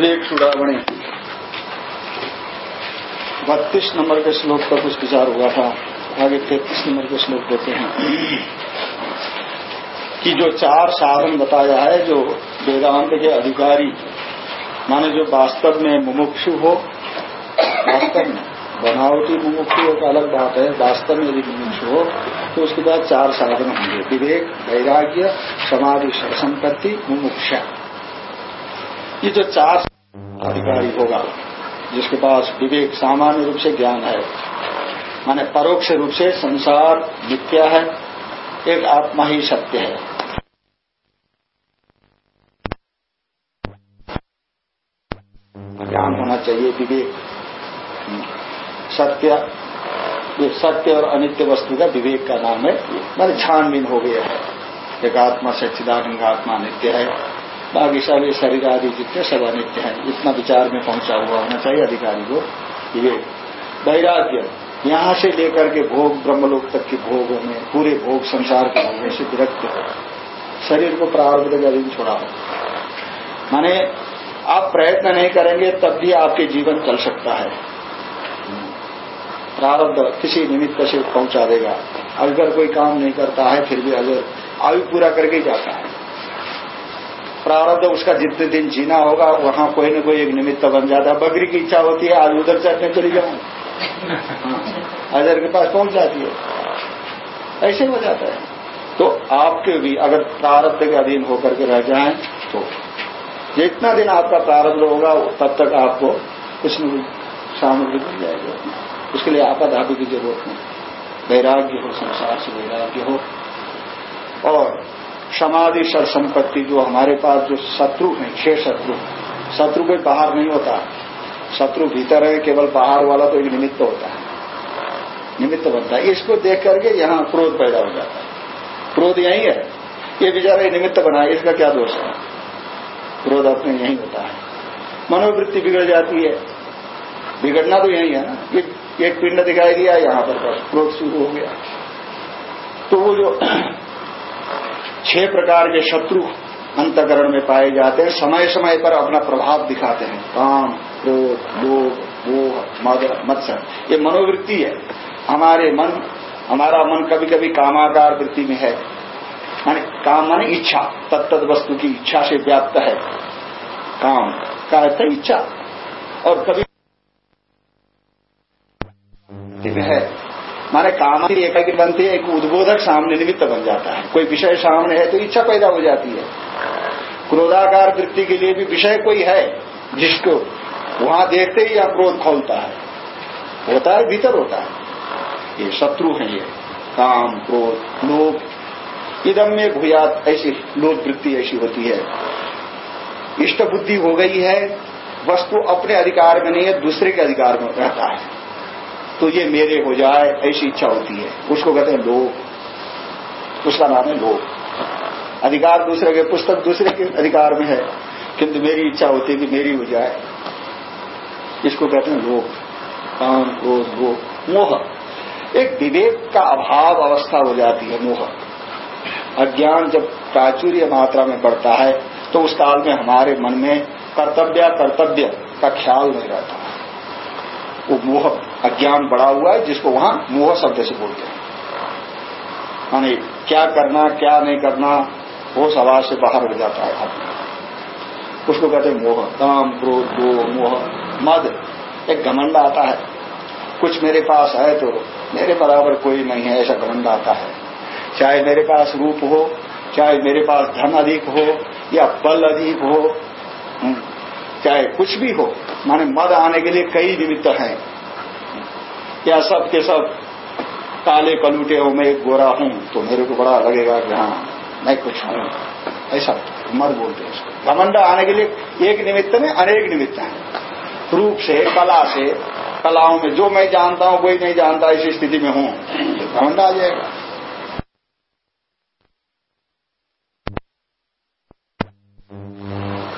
विवेक चूड़ामणि बत्तीस नंबर के श्लोक पर कुछ विचार हुआ था। आगे तैतीस नंबर के श्लोक देते हैं। कि जो चार साधन बताया है, जो वेदांत के अधिकारी, माने जो वास्तव में मुमुक्षु हो, वास्तव में बनावटी मुमुक्षु एक अलग बात है, वास्तव में यदि मुमुक्षु हो तो उसके बाद चार साधन होंगे। विवेक, वैराग्य, समाधि, संपत्ति, मुमुक्षा। ये जो चार अधिकारी होगा, जिसके पास विवेक सामान्य रूप से ज्ञान है। माने परोक्ष रूप से संसार मिथ्या है, एक आत्मा ही सत्य है। ज्ञान होना चाहिए विवेक। सत्य सत्य और अनित्य वस्तु का विवेक का नाम है। मैंने छानबीन हो गया है। एक आत्मा सच्चिदानंद आत्मा नित्य है। बाकी सब ये शरीर आदि जितने सब अनित्य है, इतना विचार में पहुँचा हुआ होना चाहिए अधिकारी को ये वैराग्य यहाँ से लेकर के भोग, ब्रह्मलोक तक के भोगों में, पूरे भोग संसार के भोगों से विरक्त हो। शरीर को प्रारब्ध का दिन छोड़ा हो। माने आप प्रयत्न नहीं करेंगे, तब भी आपके जीवन चल सकता है। प्रारब्ध किसी निमित्त से पहुँचा देगा। अगर कोई काम नहीं करता है, फिर भी अगर आयु पूरा करके जाता है। प्रारब्ध उसका जितने दिन जीना होगा वहाँ कोई न कोई एक निमित्त बन जाता। है बकरी की इच्छा होती है आज उधर चढ़ने चली जाऊँ। अजर के पास पहुँच जाती है। ऐसे हो जाता है। तो आपके भी अगर प्रारब्ध के अधीन होकर के रह जाएँ तो जितना दिन आपका प्रारब्ध होगा तब तक आपको कुछ न कुछ सामग्री मिल जाएगी। उसके लिए आपाधापी की ज़रूरत नहीं। वैराग्य हो संसार से वैराग्य हो। और समाधि सर संपत्ति जो हमारे पास जो शत्रु है, छह शत्रु शत्रु कोई बाहर नहीं होता। शत्रु भीतर है, केवल बाहर वाला तो एक निमित्त होता है। निमित्त बनता है। इसको देख करके यहाँ क्रोध पैदा हो जाता है। क्रोध यही है। ये बेचारा निमित्त बना है, इसका क्या दोष है? क्रोध अपने यही होता है। मनोवृत्ति बिगड़ जाती है। बिगड़ना तो यही है ना। एक पिंड दिखाई दिया, यहाँ पर क्रोध शुरू हो गया। तो वो जो छह प्रकार के शत्रु अंतकरण में पाए जाते हैं। समय समय पर अपना प्रभाव दिखाते हैं। काम, क्रोध, लोभ, मोह मत्सर। ये मनोवृत्ति है। हमारे मन, हमारा मन कभी कभी कामाकार वृत्ति में है। माने काम माने इच्छा। तत्त वस्तु की इच्छा से व्याप्त है। काम का अर्थ इच्छा। और कभी है। माने काम की एकाग्र बनती है, एक उद्बोधक सामने निमित्त बन जाता है। कोई विषय सामने है तो इच्छा पैदा हो जाती है। क्रोधाकार वृत्ति के लिए भी विषय कोई है, जिसको वहाँ देखते ही यहाँ क्रोध खोलता है। होता है, भीतर होता है। ये शत्रु है ये। काम, क्रोध, लोभ, इदम में भूयात ऐसी लोभ वृत्ति ऐसी होती है। इष्ट बुद्धि हो गई है, वस्तु अपने अधिकार में नहीं है, दूसरे के अधिकार में रहता है। तो ये मेरे हो जाए, ऐसी इच्छा होती है। उसको कहते हैं लोभ। उसका नाम है लोभ। अधिकार दूसरे के, पुस्तक दूसरे के अधिकार में है। किंतु मेरी इच्छा होती है कि मेरी हो जाए। इसको कहते हैं लोभ। काम, क्रोध लोभ मोह। एक विवेक का अभाव अवस्था हो जाती है, मोह। अज्ञान जब प्राचुर्य मात्रा में बढ़ता है तो उस काल में हमारे मन में कर्तव्य कर्तव्य का ख्याल नहीं रहता। वो मोह अज्ञान बढ़ा हुआ है, जिसको वहाँ मोह शब्द से बोलते हैं। माने क्या करना, क्या नहीं करना, वो सवाल से बाहर हो जाता है आदमी। उसको कहते मोह। काम, क्रोध दो मोह, मद। एक घमंड आता है। कुछ मेरे पास है तो मेरे बराबर कोई नहीं है, ऐसा घमंड आता है। चाहे मेरे पास रूप हो, चाहे मेरे पास धन अधिक हो, या बल अधिक हो चाहे कुछ भी हो, माने मद आने के लिए कई निमित्त हैं। या सब के सब काले कलूटे हो मैं एक गोरा हूँ तो मेरे को बड़ा लगेगा कि हाँ मैं कुछ हूँ। ऐसा मद बोलते उसको। घमंड आने के लिए एक निमित्त में अनेक निमित्त हैं। रूप से, कला से, कलाओं में, जो मैं जानता हूँ, कोई नहीं जानता, इसी स्थिति में हूँ। घमंड आ जाएगा।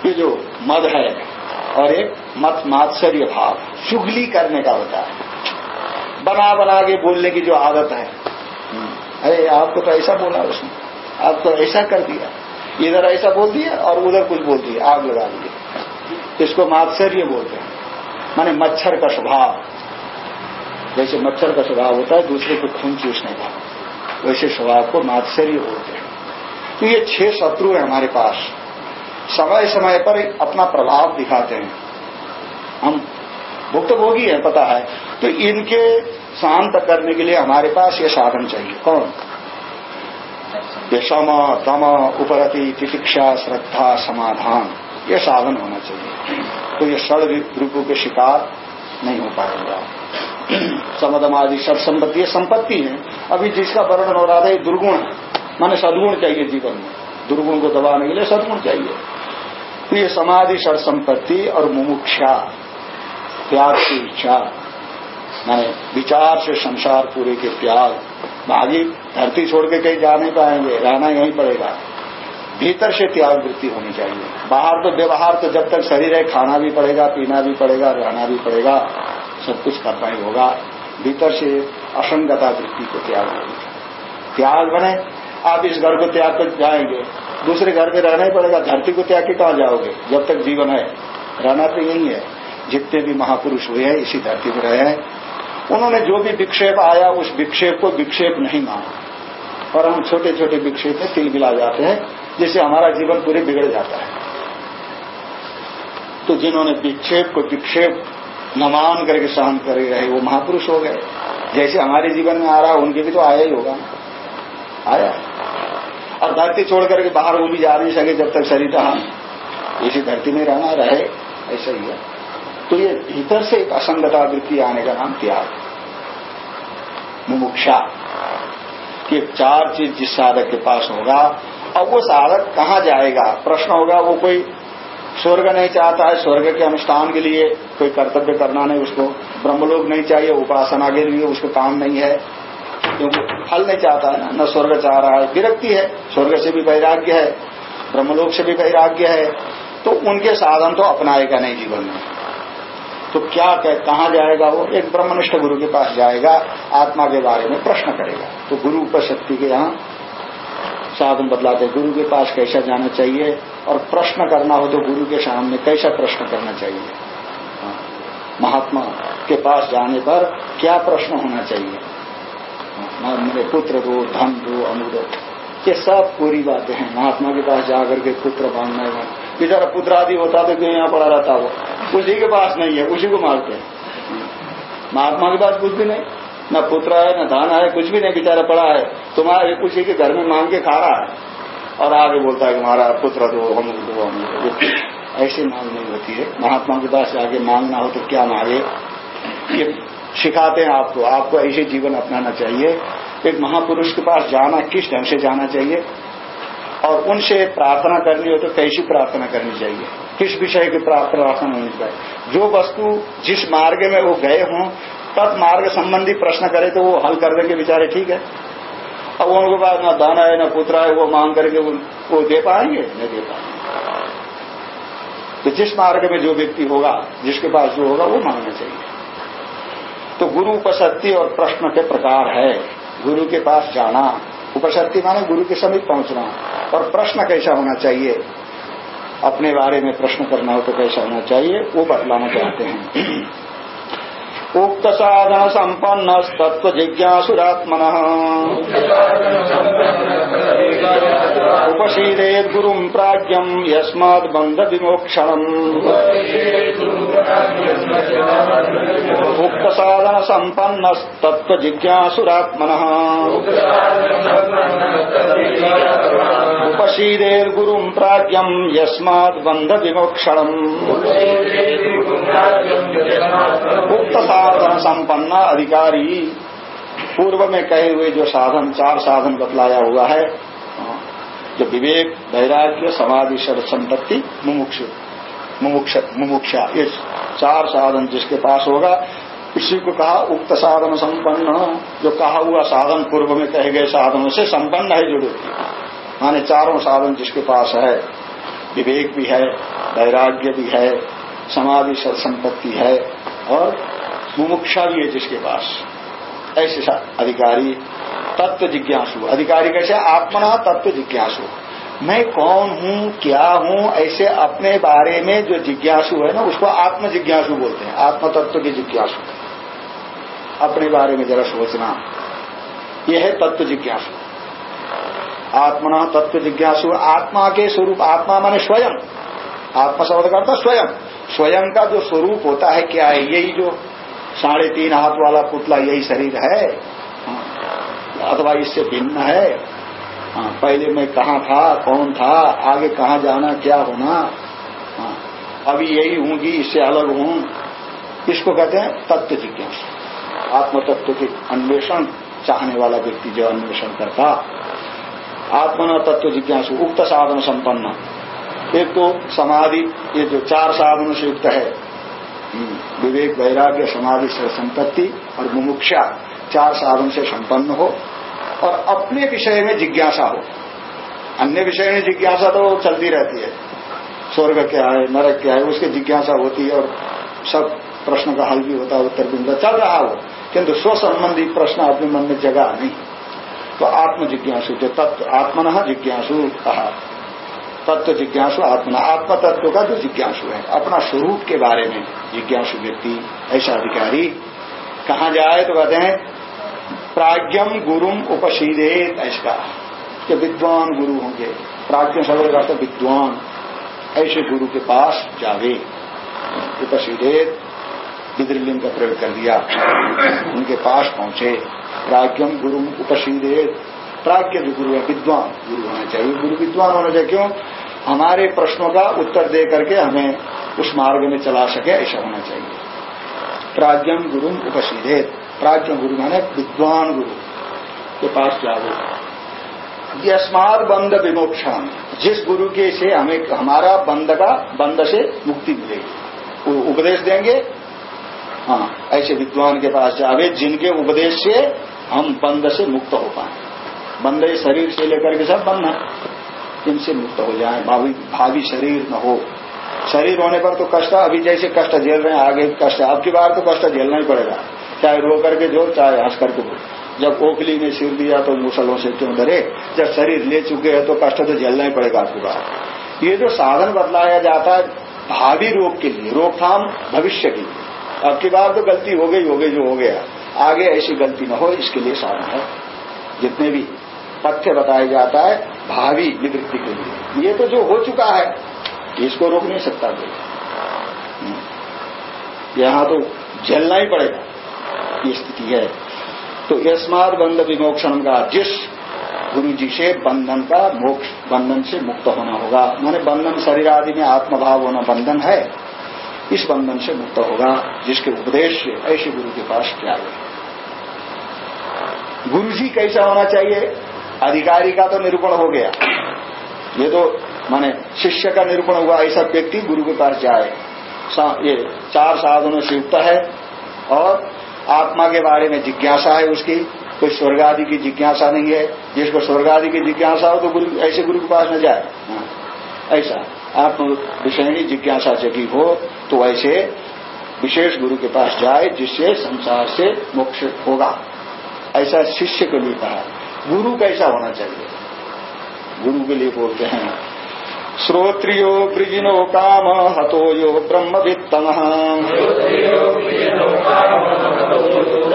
ये जो मद है, और एक मत मात्सर्य भाव चुगली करने का होता है। बना बना के बोलने की जो आदत है। अरे, आपको तो ऐसा बोला उसने। आप तो ऐसा कर दिया। इधर ऐसा बोल दिया और उधर कुछ बोल दिया, आग लगा दिया इसको मात्सर्य बोलते हैं। माने मच्छर का स्वभाव। जैसे मच्छर का स्वभाव होता है, दूसरे को खून चूसने का वैसे स्वभाव को मात्सर्य बोलते हैं। तो ये छह शत्रु है हमारे पास। समय समय पर अपना प्रभाव दिखाते हैं। हम भुक्तभोगी है, पता है। तो इनके शांत करने के लिए हमारे पास ये साधन चाहिए। कौन? ये सम दम, उपरति, तितिक्षा, श्रद्धा, समाधान, ये साधन होना चाहिए। तो ये षड रूपों के शिकार नहीं हो पाएगा। समदम आदि, षड संपत्ति, ये संपत्ति है। अभी जिसका वर्णन हो रहा था, ये दुर्गुण है। माने सदगुण चाहिए जीवन में। दुर्गुण को दबाने के लिए सदगुण चाहिए। तो ये समाधि, षड संपत्ति और मुमुक्षा त्याग की इच्छा। माने विचार से संसार पूरे के त्याग भागी धरती छोड़ के कहीं जा नहीं पाएँगे, रहना यहीं पड़ेगा। भीतर से त्याग वृत्ति होनी चाहिए। बाहर तो व्यवहार तो जब तक शरीर है, खाना भी पड़ेगा, पीना भी पड़ेगा, रहना भी पड़ेगा, सब कुछ करना ही होगा। भीतर से असंगता वृत्ति को त्याग होगी त्याग बने, आप इस घर को त्याग कर जाएँगे। दूसरे घर में रहना ही पड़ेगा, धरती को त्याग के कहा जाओगे? जब तक जीवन है, रहना तो यही है। जितने भी महापुरुष हुए हैं, इसी धरती में रहे हैं। उन्होंने जो भी विक्षेप आया, उस विक्षेप को विक्षेप नहीं माना। और हम छोटे छोटे विक्षेप में तिल मिला जाते हैं, जिससे हमारा जीवन पूरे बिगड़ जाता है। तो जिन्होंने विक्षेप को विक्षेप न मान करके सहन कर रहे, वो महापुरुष हो गए। जैसे हमारे जीवन में आ रहा है उनके भी तो आया ही होगा। आया। और धरती छोड़ करके बाहर वो भी जा नहीं सके जब तक शरीर रहा इसी धरती में रहना, रहे, ऐसा ही है। तो ये भीतर से एक असंगता वृत्ति आने का नाम त्याग। मुमुक्षा। कि चार चीज़ जिस साधक के पास होगा, अब वो साधक कहाँ जाएगा? प्रश्न होगा, वो कोई स्वर्ग नहीं चाहता है, स्वर्ग के अनुष्ठान के लिए कोई कर्तव्य करना नहीं, उसको ब्रह्मलोक नहीं चाहिए, उपासना के लिए उसको काम नहीं है। क्योंकि फल नहीं चाहता है ना, न स्वर्ग चाह रहा है, विरक्ति है। स्वर्ग से भी वैराग्य है, ब्रह्मलोक से भी वैराग्य है। तो उनके साधन तो अपनाएगा नहीं जीवन में। तो क्या कह कहाँ जाएगा वो? एक ब्रह्मनिष्ठ गुरु के पास जाएगा आत्मा के बारे में प्रश्न करेगा। तो गुरु उपशक्ति के यहाँ साधन बदलाते गुरु के पास कैसा जाना चाहिए? और प्रश्न करना हो तो गुरु के सामने कैसा प्रश्न करना चाहिए? हाँ, महात्मा के पास जाने पर क्या प्रश्न होना चाहिए? हाँ, मेरे पुत्र दो धन दो अमृत ये सब पूरी बातें हैं। महात्मा के पास जाकर के पुत्र मांगना बेचारा पुत्र आदि होता तो क्यों यहाँ पड़ा रहता वो? उसी के पास नहीं है, उसी को मारते हैं। महात्मा के पास कुछ भी नहीं। न पुत्र है, न धन है, कुछ भी नहीं, बेचारा पड़ा है। तुम्हारे उसी के घर में मांग के खा रहा है। और आगे बोलता है कि हमारा पुत्र दो, हम दो, हम ऐसी मांग नहीं होती है। महात्मा के पास आगे मांगना हो तो क्या मांगे? ये सिखाते हैं आपको। आपको ऐसे जीवन अपनाना चाहिए। एक महापुरुष के पास जाना, किस ढंग से जाना चाहिए? और उनसे प्रार्थना करनी हो तो कैसी प्रार्थना करनी चाहिए? किस विषय की प्रार्थना होनी चाहिए? जो वस्तु जिस मार्ग में वो गए हों, तब मार्ग संबंधी प्रश्न करे तो वो हल कर देंगे बेचारे, ठीक है? अब उनके पास न धन है, न पुत्र है, वो मांग करके वो दे पाएँगे नहीं दे पाएँगे तो जिस मार्ग में जो व्यक्ति होगा, जिसके पास जो होगा, वो मांगना चाहिए। तो गुरु उपशक्ति और प्रश्न के प्रकार है। गुरु के पास जाना उपशक्ति माने गुरु के समीप पहुँचना। और प्रश्न कैसा होना चाहिए? अपने बारे में प्रश्न करना हो तो कैसा होना चाहिए? वो बतलाना चाहते हैं। उक्त साधन संपन्न तत्व जिज्ञासुरात्मन उपशीदेत गुरु प्राज्ञम यस्माद बंध विमोक्षण उक्त साधन संपन्न तत्व जिज्ञासुरात्मन उपशीदेर गुरु प्राज्ञम यस्माद बंध विमोक्षण उक्त साधन संपन्न अधिकारी। पूर्व में कहे हुए जो साधन, चार साधन बतलाया हुआ है, जो विवेक, वैराग्य, समाधि संपत्ति, मुमुक्ष, मुमुक्षा ये चार साधन जिसके पास होगा इसी को कहा उक्त साधन संपन्न। जो कहा हुआ साधन पूर्व में कहे गए साधनों से संपन्न है जो व्यक्ति माने चारों साधन जिसके पास है, विवेक भी है, वैराग्य भी है, समाधि सत्संपत्ति है और मुमुक्षा भी है जिसके पास। ऐसे अधिकारी तत्व जिज्ञासु। अधिकारी कैसे? आत्मना तत्व जिज्ञासु। मैं कौन हूँ, क्या हूँ, ऐसे अपने बारे में जो जिज्ञासु है ना, उसको आत्म जिज्ञासु बोलते हैं। आत्म तत्व की जिज्ञासु। अपने बारे में जरा सोचना। यह है तत्व जिज्ञासु। आत्मना तत्व जिज्ञासु आत्मा के स्वरूप आत्मा माने स्वयं। आत्मा शब्द करता स्वयं। स्वयं का जो स्वरूप होता है क्या है? यही जो साढ़े तीन हाथ वाला पुतला यही शरीर है। हाँ। अथवा इससे भिन्न है। हाँ, पहले मैं कहा था कौन था आगे कहा जाना क्या होना? हाँ, अभी यही हूँगी इससे अलग हूँ। इसको कहते हैं तत्व जिज्ञासा। आत्म तत्व के अन्वेषण चाहने वाला व्यक्ति जो अन्वेषण करता आत्मन तत्व जिज्ञासु उक्त साधन संपन्न। एक तो समाधि ये जो चार साधनों से युक्त है हम्म, विवेक वैराग्य समाधि से संपत्ति और मुमुक्षा चार साधन से संपन्न हो और अपने विषय में जिज्ञासा हो। अन्य विषय में जिज्ञासा तो चलती रहती है। स्वर्ग क्या है नरक क्या है उसकी जिज्ञासा होती है और सब प्रश्न का हल भी होता है उत्तर भी चल रहा हो किंतु स्व संबंधी प्रश्न अपने मन में जगह नहीं। तो आत्म जिज्ञासु जो तत्व आत्मन जिज्ञासु कहा तत्व जिज्ञासु आत्मना। आत्म तत्व का जो जिज्ञासु है। अपना स्वरूप के बारे में जिज्ञासु व्यक्ति, ऐसा अधिकारी कहा जाए तो कहते हैं प्राज्ञम गुरुम उपशीदेत, ऐसा कि विद्वान गुरु होंगे। प्राज्ञ शब्द का विद्वान। ऐसे गुरु के पास जावे। उपशीदेत, विद्रलिंग का प्रयोग कर दिया। उनके पास पहुँचे। प्राज्ञम गुरु उपशीदेत प्राज्ञ जो गुरु है, विद्वान गुरु होना चाहिए। गुरु विद्वान होना चाहिए क्यों? हमारे प्रश्नों का उत्तर दे करके हमें उस मार्ग में चला सके, ऐसा होना चाहिए। प्राज्ञम गुरु उपशीदेत प्राज्ञ गुरु माने विद्वान गुरु। के पास जाओ यस्मार बंद विमोक्षण जिस गुरु के से हमें, हमारा बंद का, बंद से मुक्ति मिलेगी। उपदेश देंगे हाँ ऐसे विद्वान के पास जावे जिनके उपदेश से हम बंद से मुक्त हो पाए। बंद शरीर से लेकर के सब बंद है। इनसे मुक्त हो जाए, भावी भावी शरीर न हो। शरीर होने पर तो कष्ट, अभी जैसे कष्ट झेल रहे हैं, आगे कष्ट, अब की बार तो कष्ट झेलना ही पड़ेगा। चाहे रो करके जो, चाहे हंस करके बोल। जब ओखली में सिर दिया तो मुसलों से क्यों डरे? जब शरीर ले चुके हैं तो कष्ट तो झेलना ही पड़ेगा आपकी बार। ये जो साधन बदलाया जाता है, भावी रोग के लिए, रोकथाम भविष्य के लिए। अब की बार तो गलती हो गई हो गई जो हो गया। आगे ऐसी गलती न हो, इसके लिए साधन है। जितने भी पथ्य बताया जाता है, भावी निवृत्ति के लिए। ये तो जो हो चुका है, इसको रोक नहीं सकता कोई। हम्म। यहाँ तो झेलना ही पड़ेगा की स्थिति है। तो यस्माद बंध विमोक्षण का जिस गुरु जी से बंधन का मोक्ष, बंधन से मुक्त होना होगा। माने बंधन शरीर आदि में आत्मभाव होना बंधन है। इस बंधन से मुक्त होगा जिसके उपदेश से ऐसे गुरु के पास क्या है? गुरु जी कैसा होना चाहिए? अधिकारी का तो निरूपण हो गया। ये तो माने शिष्य का निरूपण हुआ ऐसा व्यक्ति गुरु के पास जाए। ये चार साधनों से युक्त है और आत्मा के बारे में जिज्ञासा है उसकी। कोई स्वर्ग आदि की जिज्ञासा नहीं है। जिसको स्वर्ग आदि की जिज्ञासा हो तो गुरु ऐसे गुरु के पास न जाए। हाँ, ऐसा। आत्म विषयणी जिज्ञासा जगी हो तो ऐसे विशेष गुरु के पास जाए, जिससे संसार से मोक्ष होगा। ऐसा शिष्य के लिए कहा। गुरु कैसा होना चाहिए? गुरु के लिए बोलते हैं, श्रोत्रियो वृजिनो काम हतो यो ब्रह्मवित्तम।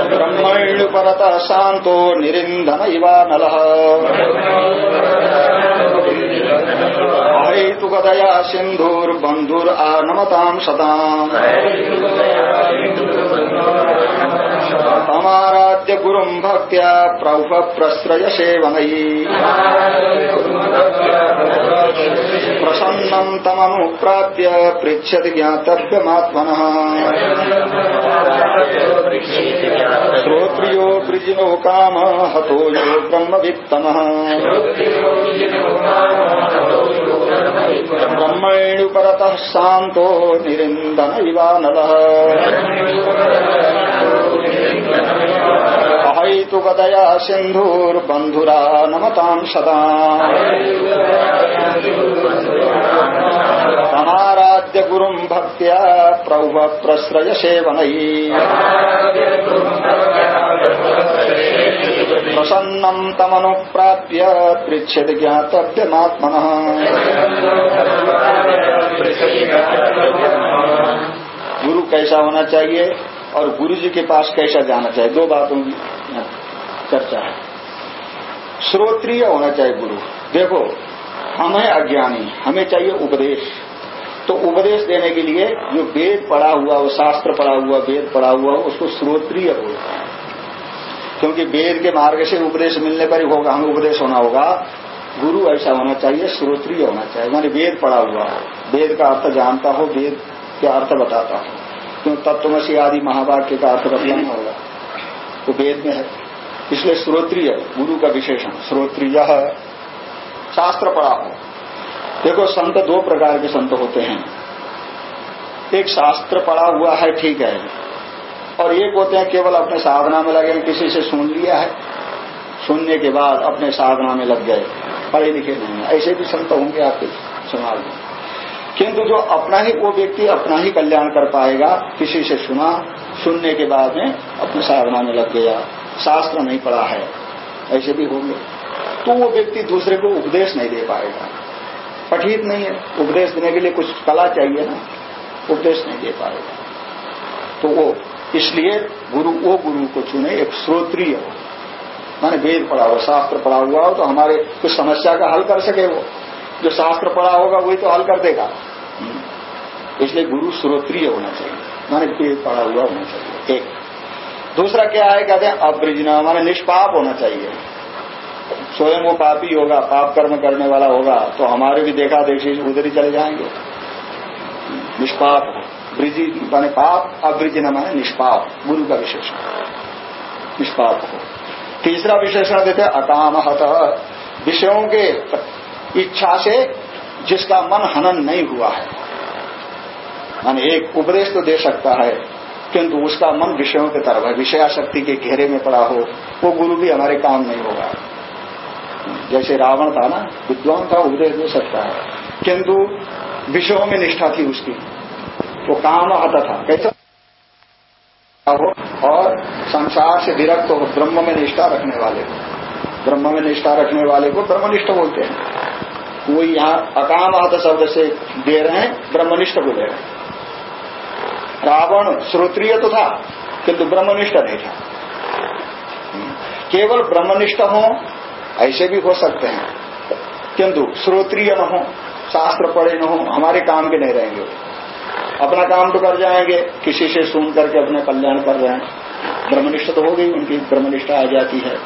ब्रह्मण्युपरत शांतो निरिंदन इवा नल। अहेतुकदया सिंधुर्बंधुर आनमताम सताम तमाराध्य गुरुम भक्त्या प्रौफ प्रश्रय सेवनयी प्रसन्नम तमनुप्राप्य पृछति ज्ञातव्यमात्मन। श्रोत्रियो वृजिनो काम, हतो यो ब्रह्मवित्तम। ब्रह्मण्युपरतः शान्तो निरिन्दन इवानलः मयि तु गदया सिन्धुर्बन्धुरा नमताम् सदा। तमाराध्य गुरुम् भक्त्या प्रौभ प्रश्रय सेवनयी प्रसन्नम् तमनुप्राप्य पृच्छति ज्ञातव्यमात्मनः। गुरु कैसा होना चाहिए और गुरु जी के पास कैसा जाना चाहिए? दो बातों की चर्चा है। श्रोत्रिय होना चाहिए गुरु। देखो, हम अज्ञानी, हमें चाहिए उपदेश। तो उपदेश देने के लिए जो वेद पढ़ा हुआ, वो शास्त्र पढ़ा हुआ, वेद पढ़ा हुआ, उसको श्रोत्रिय बोलते हैं। क्योंकि वेद के मार्ग से उपदेश मिलने पर ही होगा, हमें उपदेश होना होगा। गुरु ऐसा होना चाहिए, श्रोत्रिय होना चाहिए। मानी वेद पढ़ा हुआ हो। वेद का अर्थ जानता हो, वेद के अर्थ बताता हो। क्यों? तत्वमसी आदि महावाक्य का अर्थ बताना होगा। तो वेद में है। इसलिए श्रोत्रिय, गुरु का विशेषण। श्रोत्रिय, शास्त्र पढ़ा हो। देखो, संत दो प्रकार के संत होते हैं। एक शास्त्र पढ़ा हुआ है, ठीक है। और एक होते हैं, केवल अपने साधना में लगे किसी से सुन लिया है। सुनने के बाद अपने साधना में लग गए। पढ़े लिखे नहीं ऐसे भी संत होंगे आपके समाज में। किंतु जो अपना ही, वो व्यक्ति अपना ही कल्याण कर पाएगा, किसी से सुना, सुनने के बाद में अपने साधना में लग गया। शास्त्र नहीं पढ़ा है। ऐसे भी होंगे। तो वो व्यक्ति दूसरे को उपदेश नहीं दे पाएगा। पठित नहीं है। उपदेश देने के लिए कुछ कला चाहिए ना। उपदेश नहीं दे पाएगा। तो वो इसलिए गुरु, वो गुरु को चुने एक श्रोत्रिय। हो माने वेद पढ़ा हुआ शास्त्र पढ़ा हुआ हो तो हमारे कुछ समस्या का हल कर सके वो। जो शास्त्र पढ़ा होगा, वही तो हल कर देगा। इसलिए गुरु श्रोत्रिय होना चाहिए। माने वेद पढ़ा हुआ होना चाहिए। एक। दूसरा क्या है, कहते हैं अब्रिजना, माने निष्पाप होना चाहिए। स्वयं वो पापी होगा, पाप कर्म करने वाला होगा तो हमारे भी देखा देखी उधर ही चले जाएँगे। निष्पाप हो। ब्रिजी माने पाप अब्रिजिना माने निष्पाप, गुरु का विशेषण। निष्पाप हो। तीसरा विशेषण देते अकाम विषयों के इच्छा से जिसका मन हनन नहीं हुआ है। माने एक उपदेश तो दे सकता है, किंतु उसका मन विषयों की तरफ़ है। विषयाशक्ति के घेरे में पड़ा हो, वो गुरु भी हमारे काम नहीं होगा। जैसे रावण था ना, विद्वान था, उपदेश दे सकता है। किंतु विषयों में निष्ठा थी उसकी। वो काम आता था। कैसा? हो और संसार से विरक्त हो, ब्रह्म में निष्ठा रखने वाले को। ब्रह्म में निष्ठा रखने वाले को ब्रह्मनिष्ठ बोलते हैं। वो यहाँ अकाम शब्द से दे रहे हैं, ब्रह्मनिष्ठ बोले रहे रावण श्रोत्रिय तो था, किंतु ब्रह्मनिष्ठ नहीं था। केवल ब्रह्मनिष्ठ हो, ऐसे भी हो सकते हैं। किंतु श्रोत्रिय न हो, शास्त्र पढ़े न हो, हमारे काम के नहीं रहेंगे। अपना काम तो कर जाएँगे। किसी से सुन करके अपने कल्याण कर रहे हैं। ब्रह्मनिष्ठ तो हो गई उनकी ब्रह्मनिष्ठा आ जाती है।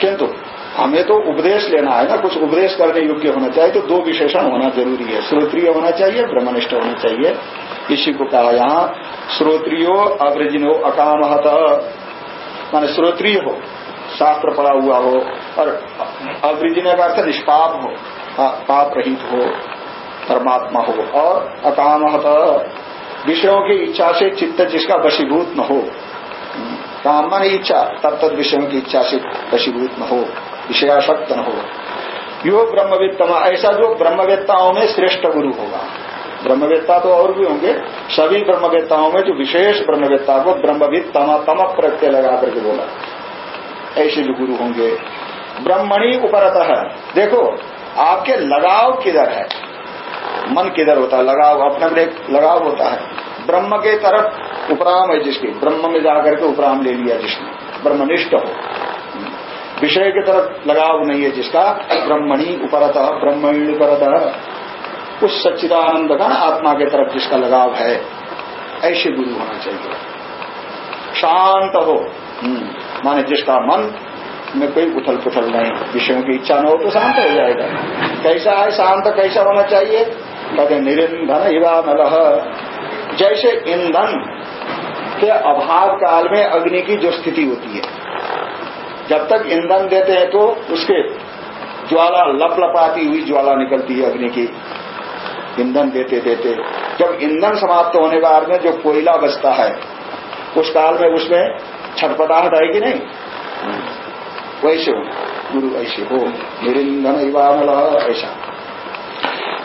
किंतु हमें तो उपदेश लेना है ना, कुछ उपदेश करने योग्य होना चाहिए तो दो विशेषण होना ज़रूरी है। श्रोत्रिय होना चाहिए, ब्रह्मनिष्ठ होना चाहिए। इसी को कहा यहाँ, श्रोत्रियो अवृजिनो अकामहत। मान श्रोत्रिय हो, शास्त्र पड़ा हुआ हो, और अवृजिन का अर्थ निष्पाप हो, पाप रहित हो। परमात्मा हो और अकामहत। विषयों की इच्छा से चित्त जिसका वशीभूत न हो। काम मन इच्छा, तब तक विषयों की इच्छा से वशीभूत न हो, विषयाशक्त न हो। यो ब्रह्मवित्तमा, ऐसा जो ब्रह्मवेत्ताओं में श्रेष्ठ गुरु होगा। ब्रह्मवेत्ता तो और भी होंगे, सभी ब्रह्मवेत्ताओं में जो विशेष ब्रह्मवेत्ता को ब्रह्मविद तमा तमक प्रत्यय लगा करके बोला। ऐसे जो गुरु होंगे। ब्रह्मणी उपरत। है देखो, आपके लगाव किधर है? मन किधर होता है? लगाव अपने अपने लगाव होता है। ब्रह्म के तरफ़ उपराम है जिसकी। ब्रह्म में जाकर के उपराम ले लिया जिसने। ब्रह्मनिष्ठ हो। विषय की तरफ़ लगाव नहीं है जिसका। ब्रह्मणी उपरत ब्रह्मणी उपरत। उस सच्चिदानंद का आत्मा के तरफ़ जिसका लगाव है ऐसे गुरु होना चाहिए। शांत हो। हम्म, माने जिसका मन में कोई उथल पुथल नहीं। विषयों की इच्छा न हो तो शांत हो जाएगा। कैसा है शांत, कैसा होना चाहिए? कहते निरंधन हिवा नलह जैसे ईंधन के अभाव काल में अग्नि की जो स्थिति होती है, जब तक ईंधन देते हैं तो उसके ज्वाला लप लपाती हुई ज्वाला निकलती है अग्नि की। ईंधन देते देते। जब ईंधन समाप्त होने बाद में जो कोयला बचता है, उस काल में उसमें छटपटाहट आएगी नहीं? वैसे हो गुरु ऐसे हो। निरिंदन इवानल ऐसा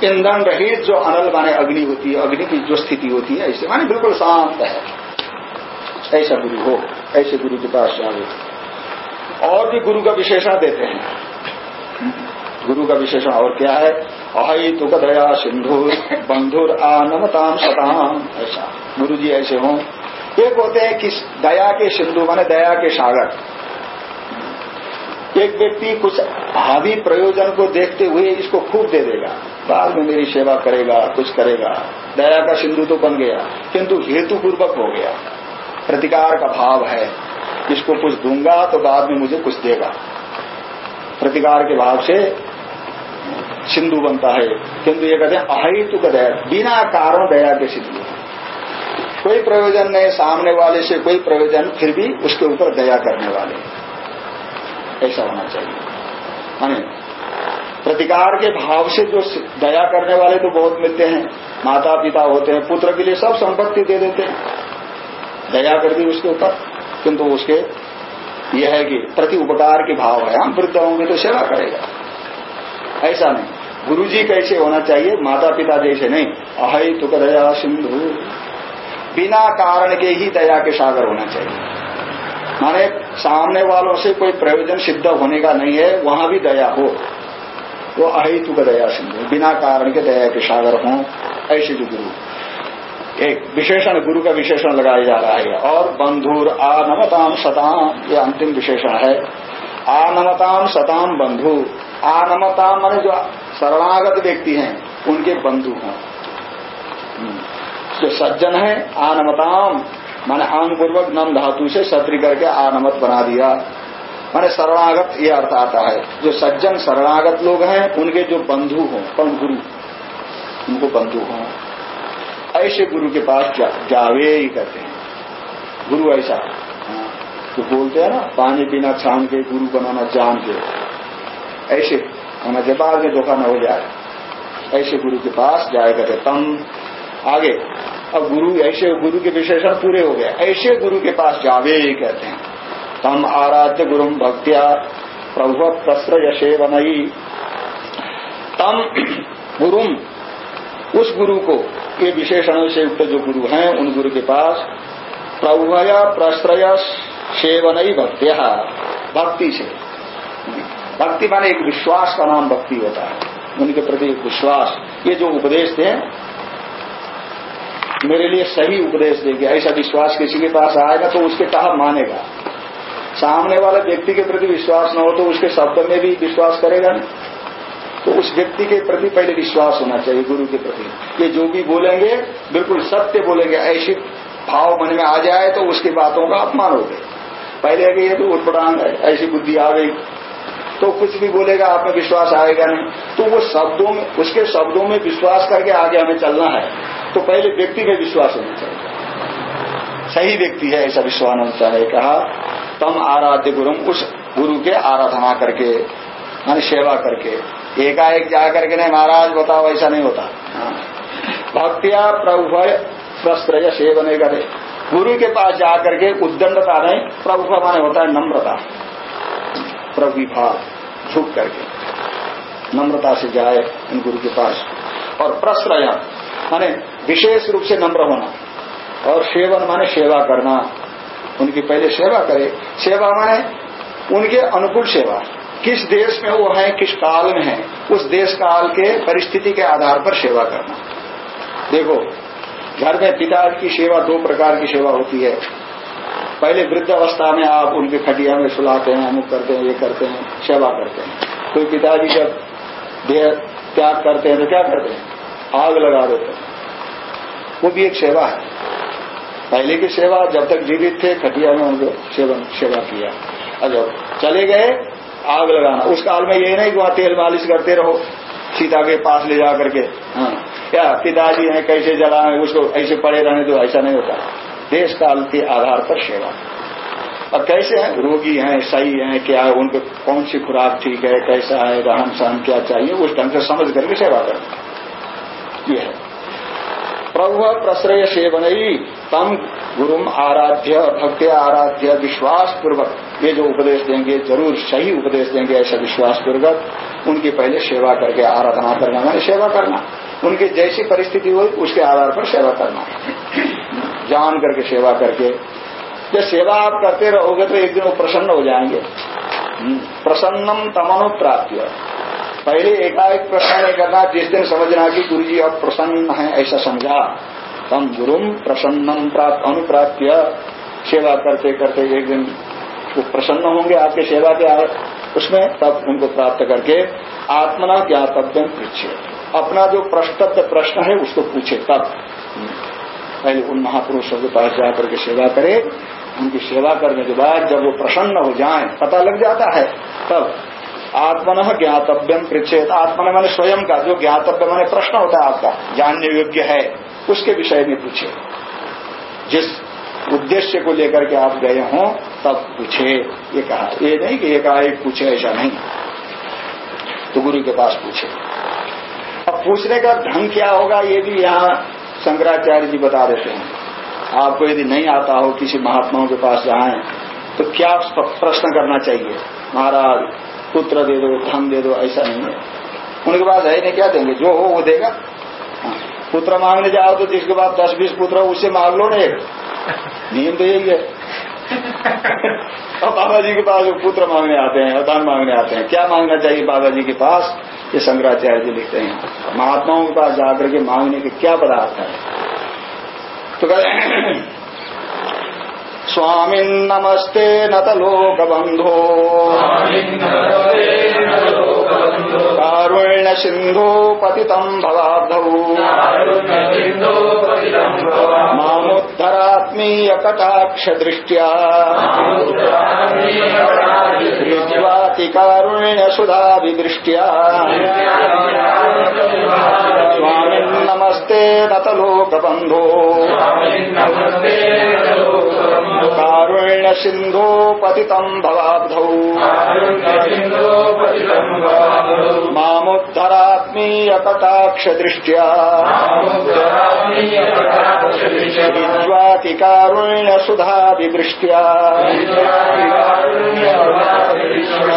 ईंधन रहित जो अनल माने अग्नि होती है, अग्नि की जो स्थिति होती है, ऐसे माने बिल्कुल शांत है। ऐसा गुरु हो, ऐसे गुरु के पास जाओ। और भी गुरु का विशेषण देते हैं। गुरु का विशेषण और क्या है? अहि तुक दया सिंधुर, बंधुर आनमताम सताम ऐसा। गुरु जी ऐसे हों। एक होते हैं कि दया के सिंधु माने दया के सागर। एक व्यक्ति कुछ भावी प्रयोजन को देखते हुए इसको खूब दे देगा। बाद में मेरी सेवा करेगा, कुछ करेगा। दया का सिंधु तो बन गया, किंतु हेतु पूर्वक हो गया। प्रतिकार का भाव है, इसको कुछ दूँगा तो बाद में मुझे कुछ देगा। प्रतिकार के भाव से सिंधु बनता है। किंतु ये कहते हैं अहितु का दया, बिना कारण दया के सिंधु कोई प्रयोजन नहीं, सामने वाले से कोई प्रयोजन, फिर भी उसके ऊपर दया करने वाले। ऐसा होना चाहिए। माने, प्रतिकार के भाव से जो दया करने वाले तो बहुत मिलते हैं माता पिता होते हैं, पुत्र के लिए सब संपत्ति दे देते हैं। दया कर दी उसके ऊपर, किंतु उसके यह है कि प्रति उपकार के भाव है, हम वृद्ध होंगे तो सेवा करेगा। ऐसा नहीं। गुरु जी कैसे होना चाहिए? माता पिता जैसे नहीं। अहि तुक दया सिंधु। बिना कारण के ही दया के सागर होना चाहिए। माने सामने वालों से कोई प्रयोजन सिद्ध होने का नहीं है, वहाँ भी दया हो। वो अहितु का दया सिंधु, बिना कारण के दया के सागर हों, ऐसे जो गुरु। एक विशेषण, गुरु का विशेषण लगाया जा रहा है। और बंधुर आनमताम सताम, ये अंतिम विशेषण है। आनमताम सताम बंधु। आनमताम माने जो शरणागत व्यक्ति हैं, उनके बंधु हों। जो सज्जन है, आनमताम माने आम पूर्वक नम धातु से सत्री करके आनमत बना दिया। माने शरणागत ये अर्थ आता है। जो सज्जन शरणागत लोग हैं उनके जो बंधु हों कौन गुरु उनको बंधु हों। ऐसे गुरु के पास जा, जावे ही कहते हैं। गुरु ऐसा तो बोलते हैं ना पानी पीना छान के गुरु बनाना जान के। ऐसे होना जब बाद में धोखा न हो जाए। ऐसे गुरु के पास जाए करते तम आगे। अब गुरु, ऐसे गुरु के विशेषण पूरे हो गए। ऐसे गुरु के पास जावे ही कहते हैं। तम आराध्य गुरु भक्तिया, प्रभु प्रश्रय सेवनई तम गुरु, उस गुरु को ये विशेषणों से युक्त जो गुरु हैं, उन गुरु के पास प्रभुय प्रश्रय सेवनई भक्तिया। भक्ति से। भक्ति माने एक विश्वास का नाम भक्ति होता है। उनके प्रति विश्वास। ये जो उपदेश थे मेरे लिए सही उपदेश देंगे, ऐसा विश्वास किसी के पास आएगा तो उसके कहा मानेगा। सामने वाले व्यक्ति के प्रति विश्वास न हो तो उसके शब्द में भी विश्वास करेगा नहीं तो उस व्यक्ति के प्रति पहले विश्वास होना चाहिए, गुरु के प्रति। ये जो भी बोलेंगे, बिल्कुल सत्य बोलेंगे, ऐसे भाव मन में आ जाए तो उसकी बातों का अपमान गए पहले अगर ये तो उठपटांग है, ऐसी बुद्धि आ गई तो कुछ भी बोलेगा, आप में विश्वास आएगा नहीं। तो वो शब्दों में, उसके शब्दों में विश्वास करके आगे हमें चलना है। तो पहले व्यक्ति में विश्वास होना चाहिए। सही व्यक्ति है, ऐसा विश्वास होना चाहिए कहा, तम आराध्य गुरु, उस गुरु के आराधना करके, मान सेवा करके, एकाएक जा करके नहीं, महाराज, बताओ, ऐसा नहीं होता। हाँ। भक्तिया प्रभु प्रश्रय सेवन करे। गुरु के पास जा करके उद्दंडता नहीं प्रभु माने होता है नम्रता। प्रविभाग झुक करके, नम्रता से जाए इन गुरु के पास। और प्रश्रय माने विशेष रूप से नम्र होना और सेवन माने सेवा करना। उनकी पहले सेवा करे। सेवा माने उनके अनुकूल सेवा। किस देश में वो है, किस काल में है, उस देश काल के परिस्थिति के आधार पर सेवा करना। देखो, घर में पिता की सेवा दो प्रकार की सेवा होती है। पहले वृद्ध अवस्था में आप उनके खटिया में सुलाते हैं, अमुक करते हैं, ये करते हैं, सेवा करते हैं। कोई पिताजी जब देह त्याग करते हैं तो क्या करते हैं? आग लगा देते हैं। वो भी एक सेवा है। पहले की सेवा, जब तक जीवित थे, खटिया में उनको सेवन सेवा किया। जब चले गए, आग लगाना। उस काल में ये नहीं कि वहाँ तेल मालिश करते रहो, सीता के पास ले जा करके। हाँ। क्या पिताजी हैं, कैसे जलाए, उसको ऐसे पड़े रहने तो ऐसा नहीं होता। देश काल के आधार पर सेवा। और कैसे हैं? रोगी हैं, सही हैं, क्या है उनको कौन सी खुराक ठीक है, कैसा है रहन सहन क्या चाहिए, उस ढंग से समझ करके सेवा करना ये है प्रभु प्रश्रय सेवन ही तम गुरुम आराध्य भक्त आराध्य विश्वास पूर्वक ये जो उपदेश देंगे ज़रूर सही उपदेश देंगे ऐसा विश्वास पूर्वक उनकी पहले सेवा करके आराधना करना मैंने सेवा करना। उनकी जैसी परिस्थिति हो उसके आधार पर सेवा करना। जान करके सेवा करके। जब सेवा आप करते रहोगे तो एक दिन वो प्रसन्न हो जाएँगे। हम्म, प्रसन्नम तमनु प्राप्त पहले एकाएक प्रश्न नहीं करना, जिस दिन समझना कि गुरु जी अब प्रसन्न है, ऐसा समझा। तम गुरुम प्रसन्नम प्राप्त अनुप्राप्य सेवा करते करते एक दिन वो प्रसन्न होंगे आपके सेवा के उसमें, तब उनको प्राप्त करके आत्मना ज्ञातव्य पृछे अपना जो प्रश्नव्य प्रश्न है, उसको पूछे तब। पहले उन महापुरुषों के पास जाकर के सेवा करे। उनकी सेवा करने के बाद जब वो प्रसन्न हो जाए, पता लग जाता है, तब आत्मन ज्ञातव्यम पृछेत आत्मन मैंने स्वयं का, जो ज्ञातव्य मैंने प्रश्न होता है आपका जानने योग्य है, उसके विषय में पूछे। जिस उद्देश्य को लेकर के आप गए हों, तब पूछे, ये कहा। ये नहीं कि एकाएक पूछे, ऐसा नहीं। तो गुरु के पास पूछे। अब पूछने का ढंग क्या होगा, ये भी यहाँ शंकराचार्य जी बता देते हैं। आपको यदि नहीं आता हो, किसी महात्माओं के पास जाए तो क्या प्रश्न करना चाहिए? महाराज पुत्र दे दो, धन दे दो, ऐसा नहीं है। उनके पास है नहीं, क्या देंगे? जो हो, वो देगा। पुत्र मांगने जाओ तो जिसके पास दस बीस पुत्र हो उससे मांग लो ना नियम तो यही है। अब बाबा जी के पास पुत्र मांगने आते हैं, धन मांगने आते हैं, क्या मांगना चाहिए बाबा जी के पास? ये शंकराचार्य जी लिखते हैं। महात्माओं के पास जाकर के मांगने के क्या पदार्थ है? तो कहते स्वामिन्नमस्ते नतलोकबन्धो कारुण्य सिन्धो पतितम् भवाब्धौ मामुद्धरात्मीयकटाक्षदृष्ट्या कारुण्यसुधाभिदृष्ट्या स्वामिन्नमस्ते नतलोकबन्धो। कारुण्य सिंधो पतितम भवाब्धौ। मामुद्धरात्मीय कटाक्ष दृष्टिया कारुण्य सुधा विवृष्टिया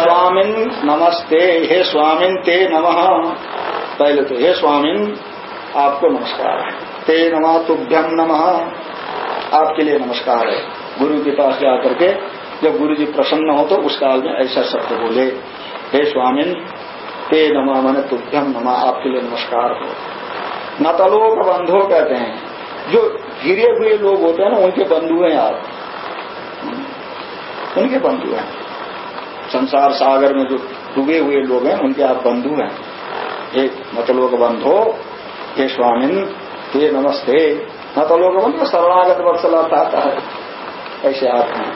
स्वामिन नमस्ते हे स्वामिन ते नमः। पहले तो हे स्वामिन आपको नमस्कार। है ते नमा। तुभ्यम नम आपके लिए नमस्कार है। गुरु के पास जाकर के जब गुरु जी प्रसन्न हो तो उस काल में ऐसा शब्द बोले, हे स्वामिन ते नमा मन तुभ्यम नमा। आपके लिए नमस्कार हो। नतलोक बंधु कहते हैं, जो गिरे हुए लोग होते हैं ना, उनके बंधु हैं आप उनके बंधु हैं। संसार सागर में जो डूबे हुए लोग हैं, उनके आप बंधु हैं। एक मतलोक बंधो हे स्वामिन हे नमस्ते। मतलोक बंधु सर्वागत वत्सलार्थ आता है ऐसे आप हैं।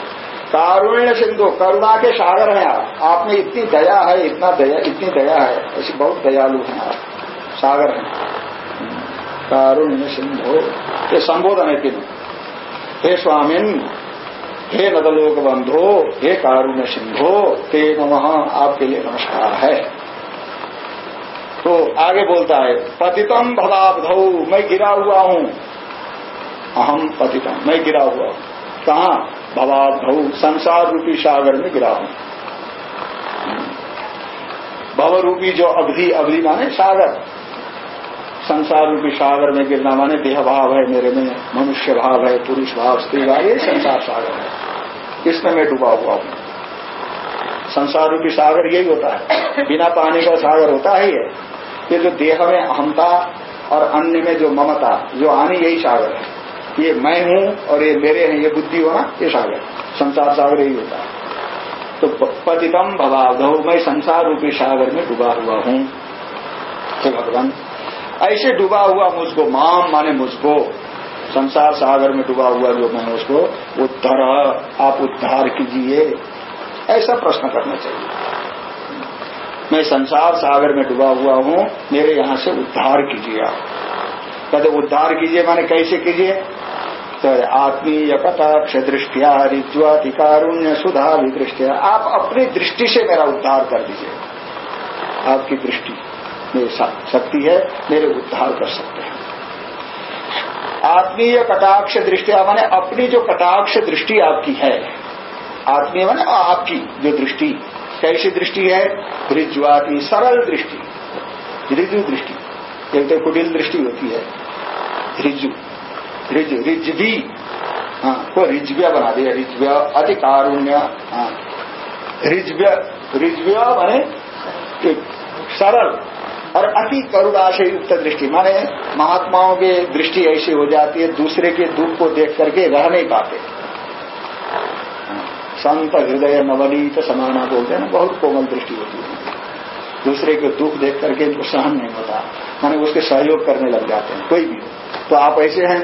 कारुण्य सिंधु, करुणा के सागर हैं आप। आप में इतनी दया है, इतना दया, इतनी दया है। ऐसे बहुत दयालु हैं आप। सागर हैं कारुण्य सिंधु, ये संबोधन है तीनों हे स्वामिन हे नदलोक बंधो हे कारुण्य सिंधो, ते नम। आपके लिए नमस्कार है। तो आगे बोलता है पतितम भवाब्धौ मैं गिरा हुआ हूँ। अहम पतितम, मैं गिरा हुआ हूँ। कहा? भवाभव संसार रूपी सागर में गिरा हूँ। भव रूपी जो अवधि अवधि माने सागर। संसार रूपी सागर में गिरना माने देह भाव है मेरे में, मनुष्य भाव है, पुरुष भाव, स्त्री भाव, ये संसार सागर है। इसमें मैं डूबा हुआ हूँ। संसार रूपी सागर यही होता है। बिना पानी का सागर होता है। ये जो देह में अहमता और अन्य में जो ममता, जो आनी, यही सागर है। ये मैं हूँ और ये मेरे हैं, ये बुद्धि होना, ये सागर संसार सागर यही होता है। तो पतितम भवाधो मैं संसार रूपी सागर में डूबा हुआ हूँ। हे भगवान। ऐसे डूबा हुआ मुझको, माम माने मुझको, संसार सागर में डूबा हुआ जो मैं उसको, उद्धार, आप उद्धार कीजिए। ऐसा प्रश्न करना चाहिए। मैं संसार सागर में डूबा हुआ हूँ, मेरे यहाँ से उद्धार कीजिए कहते, उद्धार कीजिए, माने कैसे कीजिए? तो आत्मीय कटाक्ष दृष्टिया रिज्वाति कारुण्य सुधा दृष्टिया आप अपनी दृष्टि से मेरा उद्धार कर दीजिए। आपकी दृष्टि मेरी शक्ति है, मेरे उद्धार कर सकते हैं। आत्मीय कटाक्ष दृष्टिया माने अपनी जो कटाक्ष दृष्टि आपकी है। आत्मीय माने आपकी जो दृष्टि कैसी दृष्टि है? रिज्वाती सरल दृष्टि। रिजु दृष्टि। एक तो कुटिल दृष्टि होती है। रिज रिज भी हाँ को रिज्व्य बना दिया। रिज्व्य अति कारुण्य हाँ। रिज्व्य रिज्व्य माने सरल और अति करुणा से युक्त दृष्टि। माने महात्माओं की दृष्टि ऐसी हो जाती है, दूसरे के दुख को देख करके रह नहीं पाते। संत हृदय नवनीत समाना बोलते हैं ना, बहुत कोमल दृष्टि होती है। दूसरे के दुख देख करके इनको सहन नहीं होता। माने उसके सहयोग करने लग जाते हैं, कोई भी तो आप ऐसे हैं।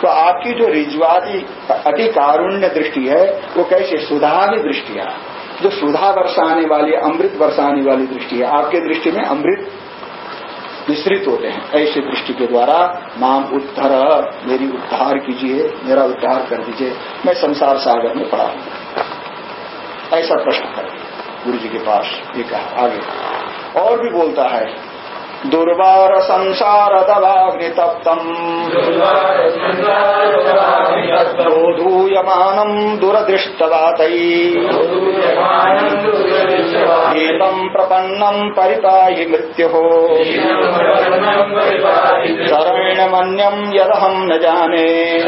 तो आपकी जो रिजवादी, अति कारुण्य दृष्टि है, वो कैसे? सुधारी दृष्टिया जो सुधा वर्षा आने वाली, अमृत वर्षा आने वाली दृष्टि है, आपके दृष्टि में अमृत विस्तृत होते हैं। ऐसे दृष्टि के द्वारा, माम उद्धर, मेरी उद्धार कीजिए, मेरा उद्धार कर दीजिए, मैं संसार सागर में पड़ा हूँ। ऐसा प्रश्न कर गुरु जी के पास ये कहा आगे। और भी बोलता है दुर्वार संसार दवाग्नितप्तम् दोधूयमानम् दुरदृष्टवातै। एतम् प्रपन्नम् परिपाहि मृत्युः। शरणमन्यम् न जाने।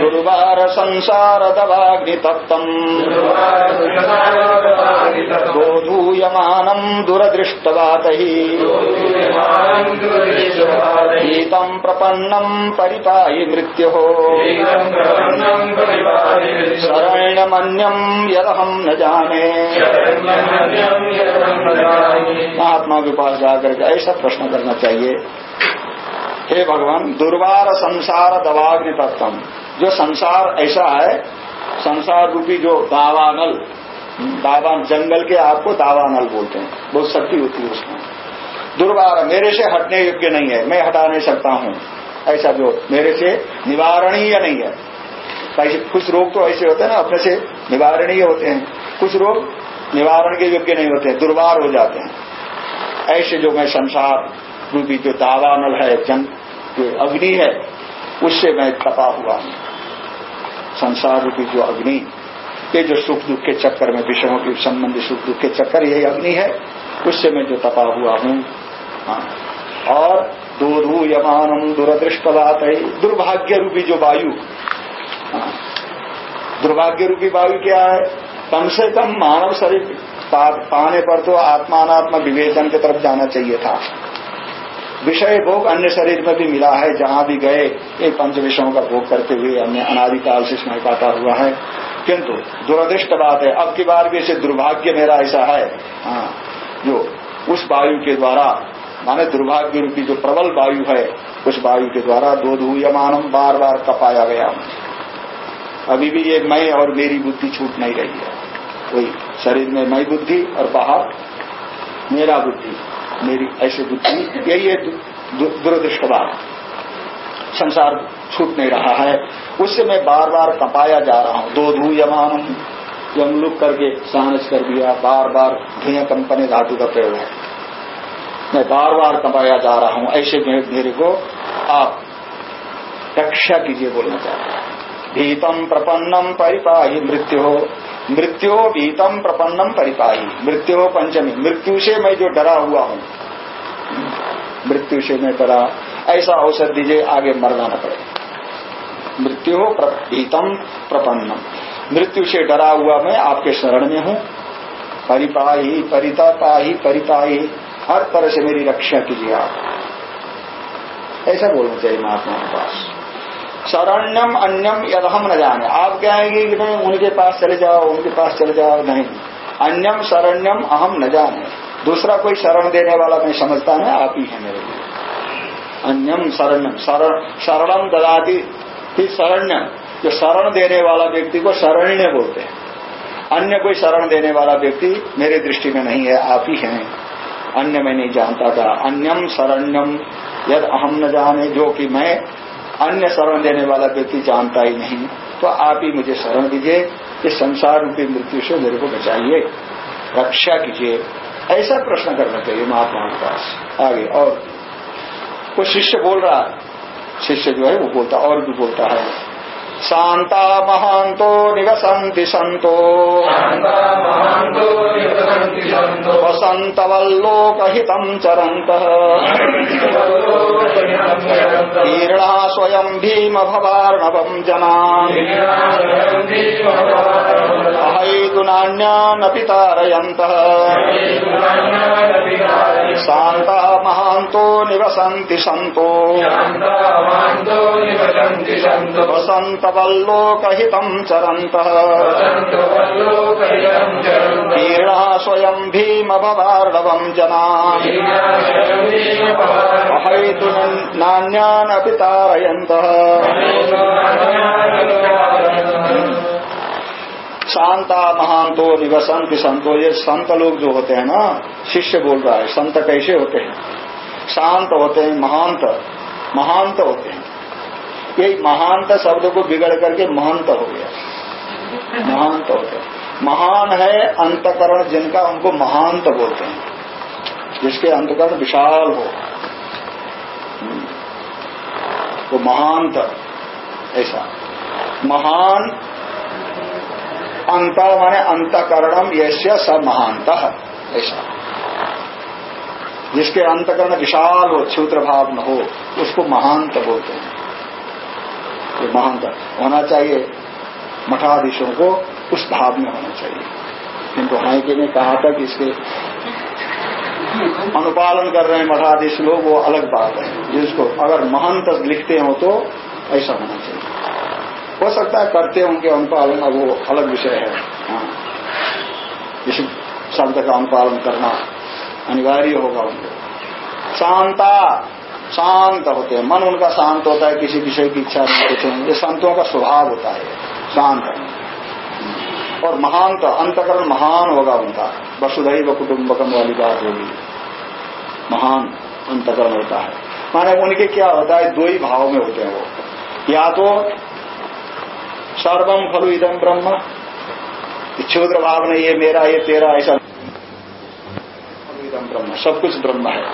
दुर्वार संसार दवाग्नितप्तम् दोधूयमानम् दुरदृष्ट गीतम् प्रपन्नम् परिपायि मृत्युः। शरण्यमन्यम् यदहम् न जाने। महात्मा के पास जाकर के ऐसा प्रश्न करना चाहिए। हे भगवान, दुर्वार संसार दवाग्नि तत्व जो संसार ऐसा है, संसार रूपी जो दावानल दावा जंगल के आपको दावानल बोलते हैं। बहुत शक्ति होती है उसमें। दुर्वार, मेरे से हटने योग्य नहीं है। मैं हटा नहीं सकता हूँ। ऐसा जो मेरे से निवारणीय नहीं है। ऐसे कुछ रोग तो ऐसे होते हैं ना, अपने से निवारणीय होते हैं। कुछ रोग निवारण के योग्य नहीं होते, दुर्वार हो जाते हैं। ऐसे जो मैं संसार रूपी जो दावानल है, जन, जो अग्नि है, उससे मैं तपा हुआ हूँ। संसार रूपी जो अग्नि ये जो सुख दुख के चक्कर में विषयों के संबंधी सुख दुख के चक्कर, यही अग्नि है। उससे मैं जो तपा हुआ हूँ। हाँ। और दूधू यमानम दुरदृष्ट बात है दुर्भाग्य रूपी जो वायु। हाँ। दुर्भाग्य रूपी वायु क्या है? कम से कम मानव शरीर पाने पर तो आत्मात्म विवेचन की तरफ़ जाना चाहिए था। विषय भोग अन्य शरीर में भी मिला है, जहाँ भी गए, ये पंच विषयों का भोग करते हुए अन्य अनादिकाल से समय काटा हुआ है। किंतु दुरदृष्ट बात है अब की बार भी ऐसे दुर्भाग्य मेरा ऐसा है। हाँ, जो उस वायु के द्वारा माने दुर्भाग्य रूपी जो प्रबल वायु है उस वायु के द्वारा दो धूयमानम बार बार कपाया गया। अभी भी ये मैं और मेरी बुद्धि छूट नहीं रही है। कोई शरीर में मैं बुद्धि और बाहर मेरा बुद्धि मेरी ऐसी बुद्धि यही है दुरदृष्ट बात। संसार छूट नहीं रहा है। उससे मैं बार बार कपाया जा रहा हूँ। दो धू यमान यमलुक करके सहनस कर दिया। बार बार धुएँ कंपनी धातु का प्रयोग है। मैं बार बार कपाया जा रहा हूँ। ऐसे मेरे को आप रक्षा कीजिए बोलना चाहते हैं। भीतम प्रपन्नम परिपाही, मृत्यु हो। मृत्यु भीतम प्रपन्नम परिपाही। मृत्यु हो, पंचमी। मृत्यु से मैं जो डरा हुआ हूँ, मृत्यु से मैं डरा। ऐसा अवसर दीजिए, आगे मरना न पड़े। मृत्यु हो भीतम प्रपन्नम। मृत्यु से डरा हुआ मैं आपके शरण में हूँ। परिपाही, परितापाही परिपाही हर तरह से मेरी रक्षा कीजिए आप ऐसा बोलना चाहिए महात्मा के पास। शरण्यम अन्यम यद हम न जाने। आप कहेंगे कि नहीं, उनके पास चले जाओ, उनके पास चले जाओ। नहीं। अन्यम, शरण्यम, अहम न जाने। दूसरा कोई शरण देने वाला मैं समझता नहीं, आप ही है मेरे लिए। अन्यम शरणम शरणम ददाती। फिर शरण्य। जो शरण देने वाला व्यक्ति को शरण्य बोलते हैं। अन्य कोई शरण देने वाला व्यक्ति मेरे दृष्टि में नहीं है, आप ही हैं। अन्य मैं नहीं जानता था। अन्यम शरण्यम। यद अहम न जाने जो कि मैं अन्य शरण देने वाला व्यक्ति जानता ही नहीं तो आप ही मुझे शरण दीजिए। कि संसार रूपी मृत्यु से मेरे को बचाइए। रक्षा कीजिए। ऐसा प्रश्न करना चाहिए महात्मा के पास। आगे और वो शिष्य बोल रहा शिष्य जो है वो बोलता और भी बोलता है। शांता महांतो निवसंति संतो वसंतवल्लोकहितं चरन्तः। कीर्णा स्वयं भीम भवार्णवम् जनान्। अहैतु नान्यानपि तारयन्तः। शान्ता महान्तो निवसन्ति सन्तो। वसन्तवल्लोकहितं चरन्तः। कीर्णा स्वयं भीम भवार्णवम् जनान्। अहैतु नान्यानपि तारयन्तः। शांता महांतो निवसंत संतो, ये संत लोग जो होते हैं ना, शिष्य बोल रहा है, संत कैसे होते हैं? शांत होते हैं, महांत महांत होते हैं। यही महांत शब्द को बिगड़ करके महंत हो गया। महांत होते हैं महान है अंतकरण जिनका उनको महांत बोलते हैं। जिसके अंतकरण विशाल हो। वो महांत, ऐसा। महान अंत माने अंतकरणम यश्य स महांत, ऐसा। जिसके अंतकरण विशाल हो, क्षुद्र भाव न हो, उसको महांत बोलते हैं। ये महांत होना चाहिए। मठाधीशों को उस भाव में होना चाहिए। किंतु हाइके ने कहा था कि इसके अनुपालन कर रहे हैं मठाधीश लोग, वो अलग बात है। जिसको अगर महंत लिखते हो तो ऐसा होना चाहिए। हो सकता है करते होंगे अनुपालन, अब वो अलग विषय है। हाँ। इस शब्द का अनुपालन करना अनिवार्य होगा उनको। शांता! शांत होते हैं। मन उनका शांत होता है, किसी विषय की इच्छा नहीं होते। हैं ये संतों का स्वभाव होता है। शांत और महान अंतकरण महान होगा उनका। वसुधैव कुटुम्बकम वाली बात होगी। महान अंतकरण होता है। माने उनके क्या होता है, दो ही भाव में होते हैं वो। या तो सर्वम खलु इदम ब्रह्म। क्षुद्र भाव नहीं, ये मेरा, ये तेरा, ऐसा। इदम ब्रह्म, सब कुछ ब्रह्म है।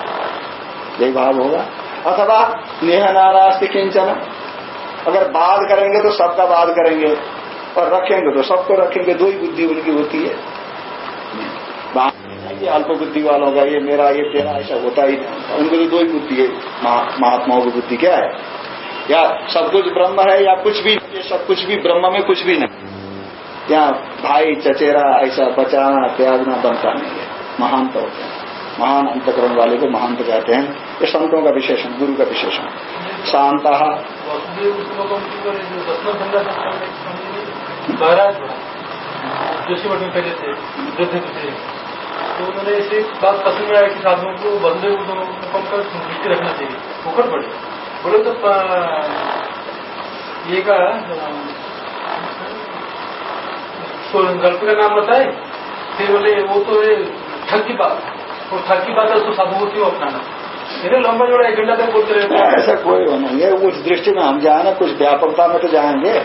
यही भाव होगा। अथवा नेह नारास्ति किंचन। अगर बात करेंगे तो सबका बात करेंगे और रखेंगे तो सबको रखेंगे। दो ही बुद्धि उनकी होती है। ये अल्प बुद्धि वालों का ये मेरा, ये तेरा, ऐसा होता ही नहीं। उनको तो दो ही बुद्धि है। महात्माओं की बुद्धि क्या है? या सब कुछ ब्रह्म है, या कुछ भी ये सब कुछ भी ब्रह्म में कुछ भी नहीं। या भाई, चचेरा, ऐसा बचाना, त्यागना बनता नहीं है। महान तो होते हैं। महान अंतकरण वाले को महांत कहते हैं। ये संतों का विशेषण, गुरु का विशेषण। शांत। तो उन्होंने इसे बात पसंद में आया कि साधुओं को बंदे कर दृष्टि रखना चाहिए मुखर पड़े बोले तो ये का नाम बताए फिर बोले वो तो ठग की बात वो ठग की बात है उसको क्यों अपनाना लंबा जोड़ा हैं। ऐसा कोई नहीं है उस दृष्टि में हम जाए ना कुछ व्यापकता में तो जाएँगे।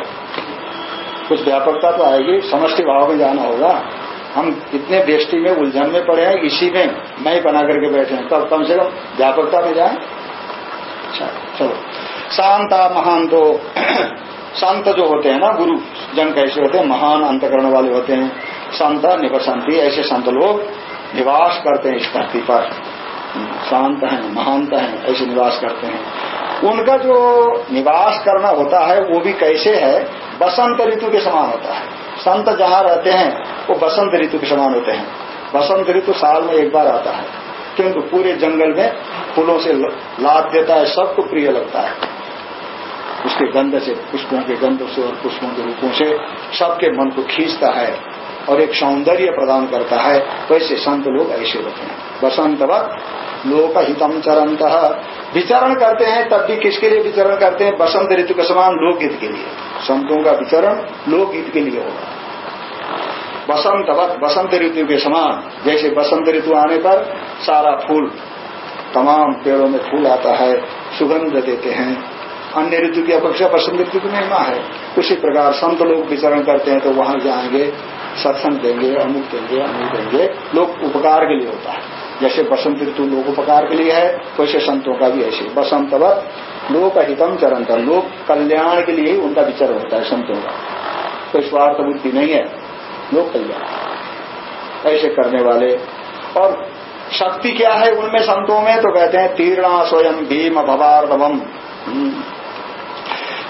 कुछ व्यापकता तो आएगी, समष्टि भाव में जाना होगा। हम इतने दृष्टि में उलझन में पड़े हैं, इसी में मैं बना करके बैठे हैं। तब कम से कम व्यापकता में जाए। अच्छा चलो। शांता महान तो संत जो होते हैं ना, गुरु, जन कैसे होते हैं, महान अंतकरण वाले होते हैं। संत निवसंती, ऐसे संत लोग। निवास करते हैं इस धरती पर। शांत हैं महानत हैं, ऐसे निवास करते हैं। उनका जो निवास करना होता है, वो भी कैसे है? बसंत ऋतु के समान होता है। संत जहाँ रहते हैं, वो बसंत ऋतु के समान होते हैं। बसंत ऋतु साल में एक बार आता है, किंतु पूरे जंगल में फूलों से लाद देता है, सबको प्रिय लगता है। उसके गंध से, पुष्पों के गंध से और पुष्पों के रूपों से सबके मन को खींचता है। और एक सौंदर्य प्रदान करता है वैसे संत लोग ऐसे होते हैं। बसंतवत लोक हितम चरंत विचरण करते हैं, तब भी किसके लिए विचरण करते हैं? बसंत ऋतु के समान लोकगीत के लिए। संतों का विचरण लोकगीत के लिए होगा। बसंत वक्त बसंत ऋतु के समान, जैसे बसंत ऋतु आने पर सारा फूल, तमाम पेड़ों में फूल आता है, सुगंध देते हैं। अन्य ऋतु की अपेक्षा बसंत ऋतु की महिमा है। उसी प्रकार संत लोग विचरण करते हैं तो वहाँ जाएँगे, सत्संग देंगे, अमुक देंगे अमुक देंगे। लोग उपकार के लिए होता है। जैसे बसंत ऋतु लोग लोकोपकार के लिए है, वैसे संतों का भी ऐसे बसंतवत लोक हितम चरण लोक कल्याण के लिए ही उनका विचरण होता है संतों का। कोई स्वार्थ बुद्धि नहीं है। लोक कल्याण। ऐसे करने वाले। और शक्ति क्या है उनमें संतों में? तो कहते हैं, तीर्णा स्वयं भीम भवार्णवम हम्म।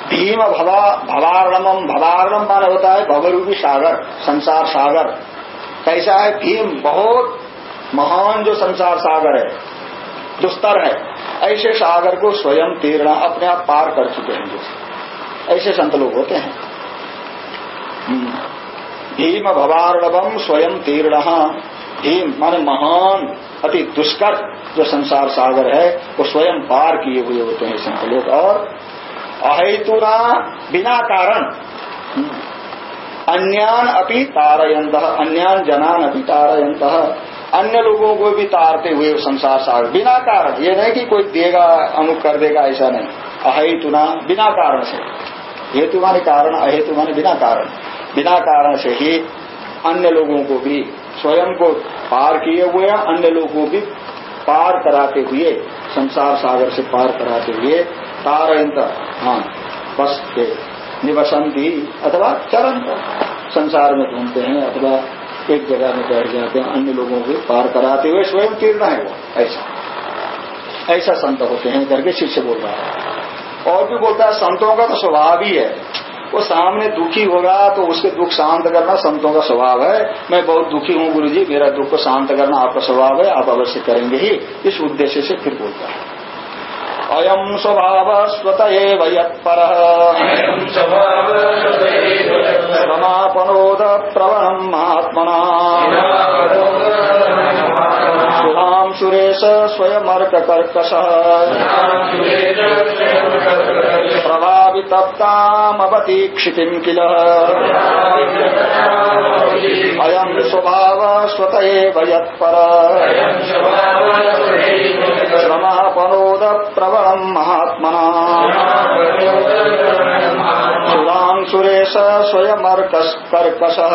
भीम भवा, भवार्णम भवार्णम मान होता है भवरूपी सागर, संसार सागर। कैसा है? भीम बहुत महान जो संसार सागर है दुस्तर है, ऐसे सागर को स्वयं तीर्णा अपने आप पार कर चुके हैं जैसे ऐसे संत लोग होते हैं। हम्म। भीम भवार्णवम स्वयं तीर्ण। भीम माने महान, अति दुष्कर जो संसार सागर है, वो स्वयं पार किए हुए होते हैं संत लोग। और अहेतुना बिना कारण। अन्यान अपि तारयंत अन्यान जनान अपि तारयंत अन्य लोगों को भी तारते हुए संसार सागर। बिना कारण। ये नहीं कि कोई देगा, अमुक कर देगा, ऐसा नहीं। अहेतुना बिना कारण से। हेतु माने कारण अहेतु माने बिना कारण। बिना कारण से ही अन्य लोगों को भी स्वयं को पार किए हुए, अन्य लोगों को भी पार कराते हुए, संसार सागर से पार कराते हुए तारयंत हाँ बस के निवसंती अथवा चरंत संसार में घूमते हैं अथवा एक जगह में बैठ जाते हैं, अन्य लोगों को पार कराते हुए स्वयं तीर्ण है वो, ऐसा। ऐसा संत होते हैं, करके शिष्य बोल रहा है। और भी बोलता है, संतों का तो स्वभाव ही है। वो सामने दुखी होगा तो उसके दुख शांत करना संतों का स्वभाव है। मैं बहुत दुखी हूँ गुरु जी मेरा दुख को शांत करना आपका स्वभाव है, आप अवश्य करेंगे ही। इस उद्देश्य से फिर बोलता है। अयम स्वभाव स्वत यत्पर समापनोद प्रवणम महात्मना। सुधाम सुरेश स्वयमर्ककर्कश। प्रभावितप्तामवती क्षितिम् किल। अयम् स्वभाव स्वत यत्पर श्रमापनोद प्रबलम् महात्मना। सुरेश स्वयमर्कर्कशः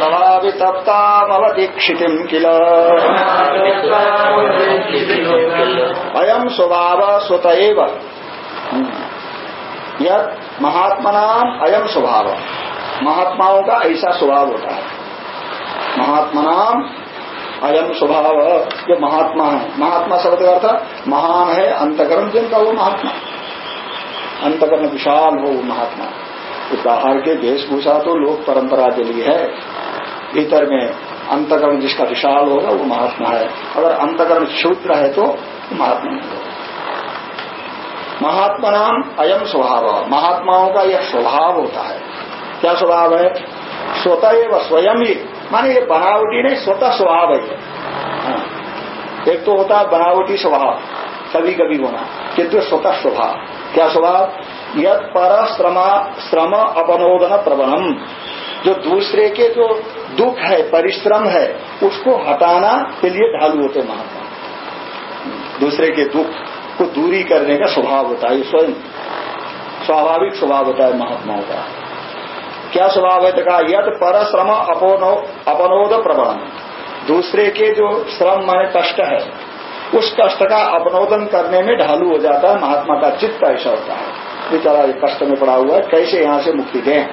प्रभावितप्तामवदीक्षितिम् किल। अयम स्वभाव स्वत महात्मा अयम स्वभाव महात्माओं का ऐसा स्वभाव होता है। महात्मा नाम अयम स्वभाव जो महात्मा है। महात्मा शब्द का अर्थ, महान है, अंतकरण जिनका वो महात्मा। अंतकरण विशाल हो वो महात्मा। बाहर के वेशभूषा तो लोक परंपरा के लिए है। भीतर में अंतकरण जिसका विशाल होगा, वो महात्मा है। अगर अंतकरण क्षुद्र है तो महात्मा नहीं होगा। महात्मा नाम अयम स्वभाव। महात्माओं का यह स्वभाव होता है। क्या स्वभाव है? स्वतः एवं स्वयं ही माने ये बनावटी नहीं, स्वतः स्वभाव है हाँ। एक तो होता है बनावटी स्वभाव कभी कभी होना, किंतु स्वतः स्वभाव. क्या स्वभाव? यद पर श्रम अपनोदन प्रबलम जो दूसरे के जो दुख है, परिश्रम है, उसको हटाना के लिए ढालू होते महात्मा। दूसरे के दुख को दूरी करने का स्वभाव होता है स्वयं। स्वाभाविक स्वभाव होता है महात्माओं का। क्या स्वभाव है? तो कहा, यद पर श्रम अपनोद प्रबण दूसरे के जो श्रम माने कष्ट है, उस कष्ट का अपनोदन करने में ढालू हो जाता है, महात्मा का चित्त ऐसा होता है। बेचारा कष्ट में पड़ा हुआ है, कैसे यहाँ से मुक्ति दें?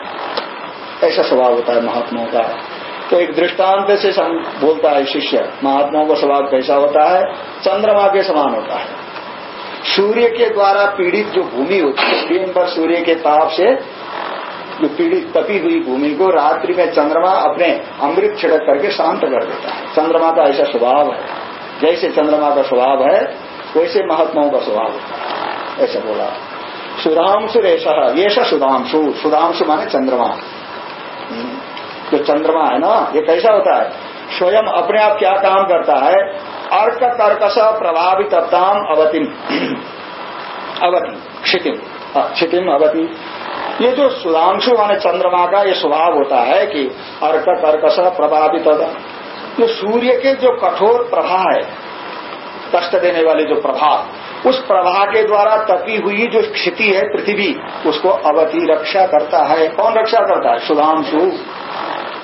ऐसा स्वभाव होता है महात्माओं का। तो एक दृष्टांत से बोलता है शिष्य, महात्माओं का स्वभाव कैसा होता है? चंद्रमा के समान होता है। सूर्य के द्वारा पीड़ित जो भूमि होती है, दिन भर सूर्य के ताप से जो पीड़ित तपी हुई भूमि को रात्रि में चंद्रमा अपने अमृत छिड़क करके शांत कर देता है। चंद्रमा का ऐसा स्वभाव है। जैसे चंद्रमा का स्वभाव है, वैसे महात्माओं का स्वभाव है। ऐसा बोला। सुधांशु रेशा ये सुधांशु। सुधांशु माने चंद्रमा। जो चंद्रमा है ना, ये कैसा होता है? स्वयं अपने आप क्या काम करता है? अर्क कर्कश प्रभावित अवतिम। अवति क्षितिम। क्षितिम अवति। ये जो सुधांशु माने चंद्रमा का ये स्वभाव होता है कि अर्क कर्कश प्रभावित जो सूर्य के जो कठोर प्रभा है, कष्ट देने वाले जो प्रभा, उस प्रभा के द्वारा तपी हुई जो क्षिति है, पृथ्वी, उसको अवधि रक्षा करता है। कौन रक्षा करता है? सुधांशु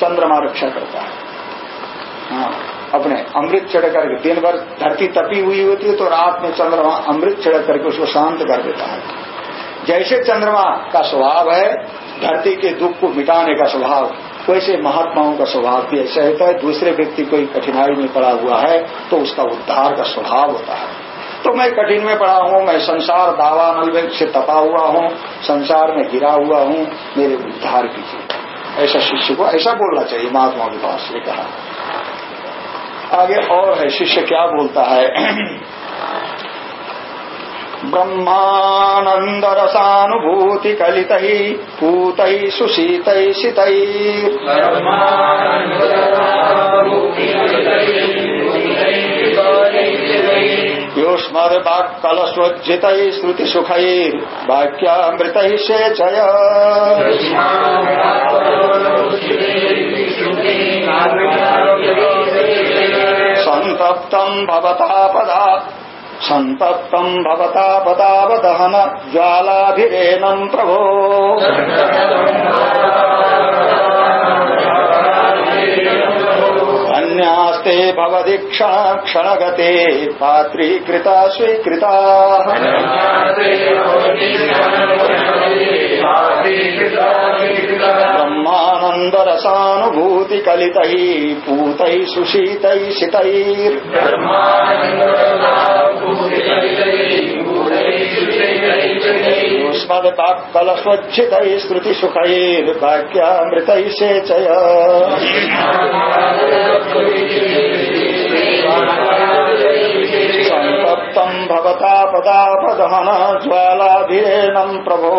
चंद्रमा रक्षा करता है। हाँ अपने अमृत चढ़ करके दिन भर धरती तपी हुई होती है तो रात में चंद्रमा अमृत चढ़ करके उसको शांत कर देता है। जैसे चंद्रमा का स्वभाव है, धरती के दुख को मिटाने का स्वभाव, वैसे महात्माओं का स्वभाव भी ऐसा होता है। दूसरे व्यक्ति कोई कठिनाई में पड़ा हुआ है तो उसका उद्धार का स्वभाव होता है। तो मैं कठिन में पड़ा हूँ, मैं संसार दावा नल से तपा हुआ हूँ, संसार में गिरा हुआ हूँ, मेरे उद्धार कीजिए। ऐसा शिष्य को ऐसा बोलना चाहिए, महात्मा के पास ये कहा। आगे और है, शिष्य क्या बोलता है? ब्रह्मानन्दरसानुभूति कलितैः पूतैः सुशीतैः शितैः योष्मद्वाक्कलस्वज्जितैः श्रुतिसुखैर्वाक्यामृतैः सेचय सन्तप्तम् भवता पदा सन्तप्तम् भवता पदावदहन ज्वालाभिरेनम् प्रभो। अन्यास्ते भवति क्षण क्षणगते पात्रीकृता स्वीकृता। ब्रह्मानन्दरसानुभूतिकलितैः पूतैः सुशीतैः शितैर् युष्मद्वाक्कलस्वच्छितैः श्रुतिसुखैर्वाक्यामृतैः सेचय। सन्तप्तम् भवता पदापदहन ज्वालाभिरेणम् प्रभो।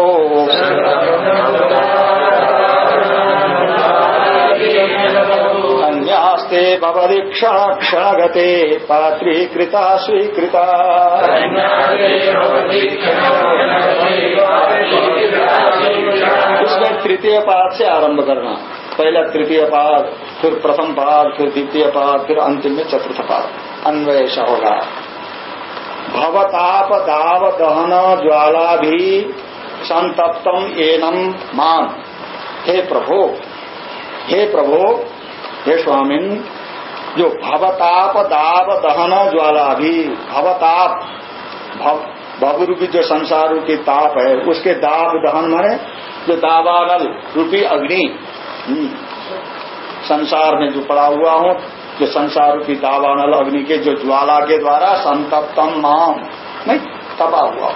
अन्यास्ते भवति क्षण क्षणगते पात्रीकृता, स्वीकृता। इसमें तृतीय पाद से आरंभ करना। पहला तृतीय पाद, फिर प्रथम पाद, फिर द्वितीय पाद, फिर अंतिम में चतुर्थ पाद। अन्वय होगा। भवताप दाव दहन ज्वाला भी संतप्तम एनम मान हे प्रभो हे प्रभो हे स्वामिन जो भवताप दाव दहन ज्वाला भी भवताप भव रूपी जो संसार रूपी ताप है उसके दाब दहन माने जो दावानल रूपी अग्नि हम्म, संसार में जो पड़ा हुआ हूँ जो संसार रूपी दावानल अग्नि के जो ज्वाला के द्वारा संतप्तम माम नहीं तपा हुआ।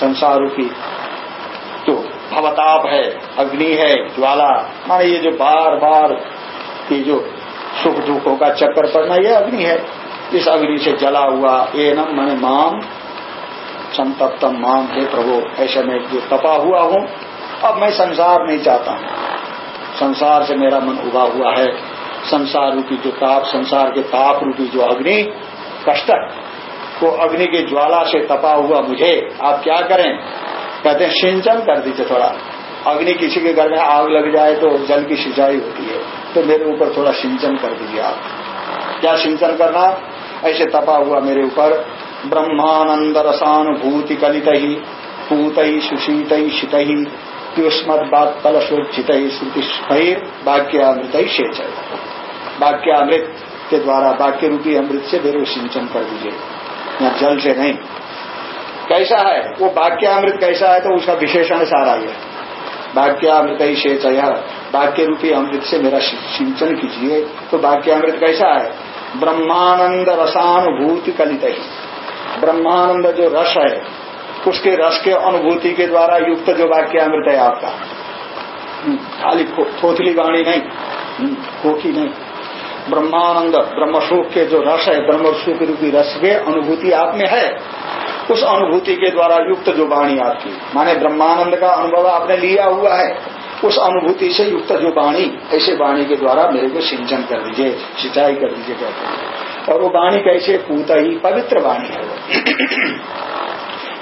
संसार रूपी भवताप है, अग्नि है, ज्वाला। माने ये जो बार बार ये जो सुख दुखों का चक्कर पड़ना, ये अग्नि है। इस अग्नि से जला हुआ एनम माने माम, संतप्तम माम, हे प्रभु, ऐसे में जो तपा हुआ हूँ, अब मैं संसार नहीं चाहता। हूँ संसार से मेरा मन उगा हुआ है। संसार रूपी जो ताप, संसार के ताप रूपी जो अग्नि, कष्ट को अग्नि के ज्वाला से तपा हुआ मुझे। आप क्या करें? कहते हैं, सिंचन कर दीजिए थोड़ा। अग्नि किसी के घर में आग लग जाए तो जल की सिंचाई होती है तो मेरे ऊपर थोड़ा सिंचन कर दीजिए आप। क्या सिंचन करना? ऐसे तपा हुआ मेरे ऊपर ब्रह्मानंद रसानुभूति कलित ही पूत ही सुशीत ही शित युष्मद कलशोचित श्रुति वाक्यामृत शेच वाक्यामृत के द्वारा वाक्य रूपी अमृत से मेरे सिंचन कर दीजिए। यहाँ जल से नहीं कैसा है? वो वाक्यामृत कैसा है तो उसका विशेषण सारा है वाक्यामृत ही। शेच वाक्य रूपी अमृत से मेरा सिंचन कीजिए। तो वाक्यामृत कैसा है? ब्रह्मानंद रसानुभूति कलित ही ब्रह्मानंद जो रस है, उसके रस के अनुभूति के द्वारा युक्त जो वाक्यामृत है आपका। खाली थोथली वाणी नहीं खोखी नहीं। ब्रह्मानंद ब्रह्मसुख के जो रस है ब्रह्मसुख रूपी रस के अनुभूति आप में है। उस अनुभूति के द्वारा युक्त जो वाणी आपकी माने ब्रह्मानंद का अनुभव आपने लिया हुआ है। उस अनुभूति से युक्त जो वाणी, ऐसे वाणी के द्वारा मेरे को सिंचन कर दीजिए, सिंचाई कर दीजिए कहते हैं। और वो वाणी कैसे पूता ही पवित्र वाणी है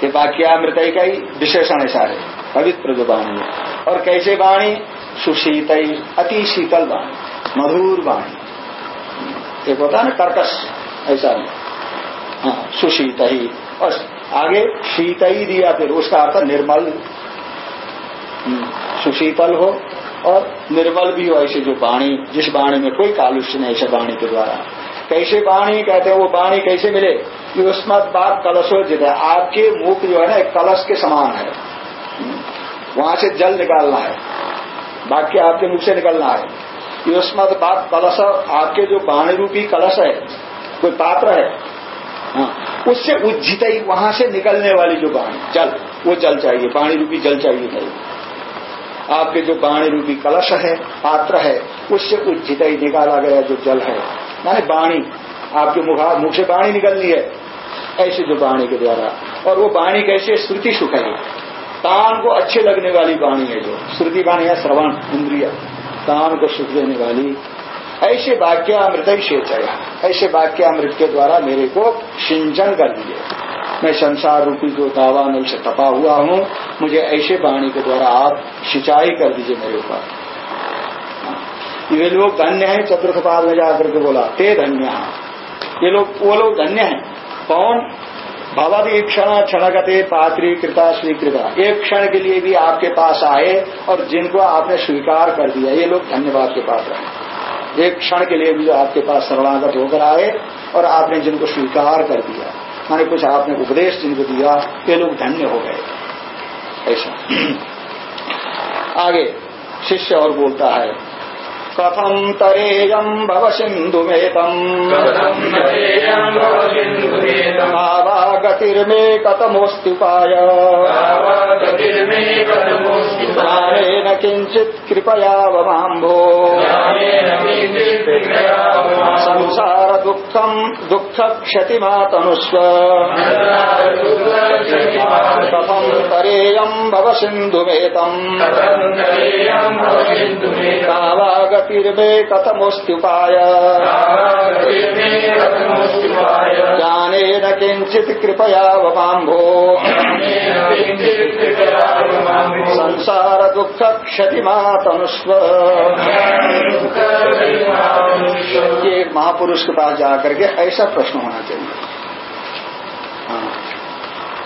ये वाक्यामृत का ही विशेषण है। पवित्र जो वाणी है। और कैसे वाणी? सुशीत अति शीतल वाणी, मधुर वाणी। एक होता है ना कर्कश, ऐसा। हाँ सुशीत ही और आगे शीत ही दिया फिर उसका अर्थ निर्मल। सुशीतल हो और निर्मल भी हो ऐसे जो वाणी जिस वाणी में कोई कालुष्य नहीं ऐसे वाणी के द्वारा। कैसे वाणी कहते हैं वो वाणी कैसे मिले? कि उसमत बात कलशो जित है। आपके मुख जो है ना कलश के समान है। वहाँ से जल निकालना है। वाक्य आपके मुख से निकलना है। युष्मत बात कलश आपके जो वाणी रूपी कलश है कोई पात्र है? हाँ, उससे उज्जित ही वहाँ से निकलने वाली जो वाणी जल, वो जल चाहिए पानी रूपी जल चाहिए नहीं आपके जो वाणी रूपी कलश है, पात्र है, उससे उज्जित ही निकाला गया जो जल है, माने वाणी आपके मुखा, मुख से वाणी निकलनी है, ऐसे जो वाणी के द्वारा। और वो वाणी कैसे, श्रुति सुख है। कान को अच्छे लगने वाली वाणी है जो। श्रुति वाणी है श्रवण, इंद्रिय। कान को सुख देने वाली ऐसे वाक्य अमृत ही शेचया ऐसे वाक्य अमृत के द्वारा मेरे को सिंचन कर दीजिए मैं संसार रूपी जो दावा में से तपा हुआ हूँ। मुझे ऐसे वाणी के द्वारा आप सिंचाई कर दीजिए मेरे ऊपर। ये लोग धन्य हैं चतुर्थ पाद में जाकर के बोला, ते धन्य ये लोग, वो लोग धन्य हैं। कौन? भगवत क्षण क्षणगते पात्री कृता स्वीकृता। एक क्षण के लिए भी आपके पास आए और जिनको आपने स्वीकार कर दिया। ये लोग धन्यवाद के पात्र रहे एक क्षण के लिए भी जो आपके पास शरणागत होकर आए और आपने जिनको स्वीकार कर दिया, माने कुछ आपने उपदेश जिनको दिया, ये लोग धन्य हो गए। ऐसा। आगे, शिष्य और बोलता है कथम तरेयम भव सिंधु मेतम गतिर्मे कथमोस्तुपाय ज्ञानेन किञ्चित् कृपया वमाम्भो। संसार दुःखम् दुःखक्षतिमातनुष्व। कथम् तरेयम् भव सिन्धुमेतम् कावागतिर्मे कथमोऽस्त्युपाय ज्ञानेन किञ्चित् कृपया वमाम्भो। संसार दुख क्षतिमातनुष्व ये महापुरुष के पास जाकर के ऐसा प्रश्न होना चाहिए।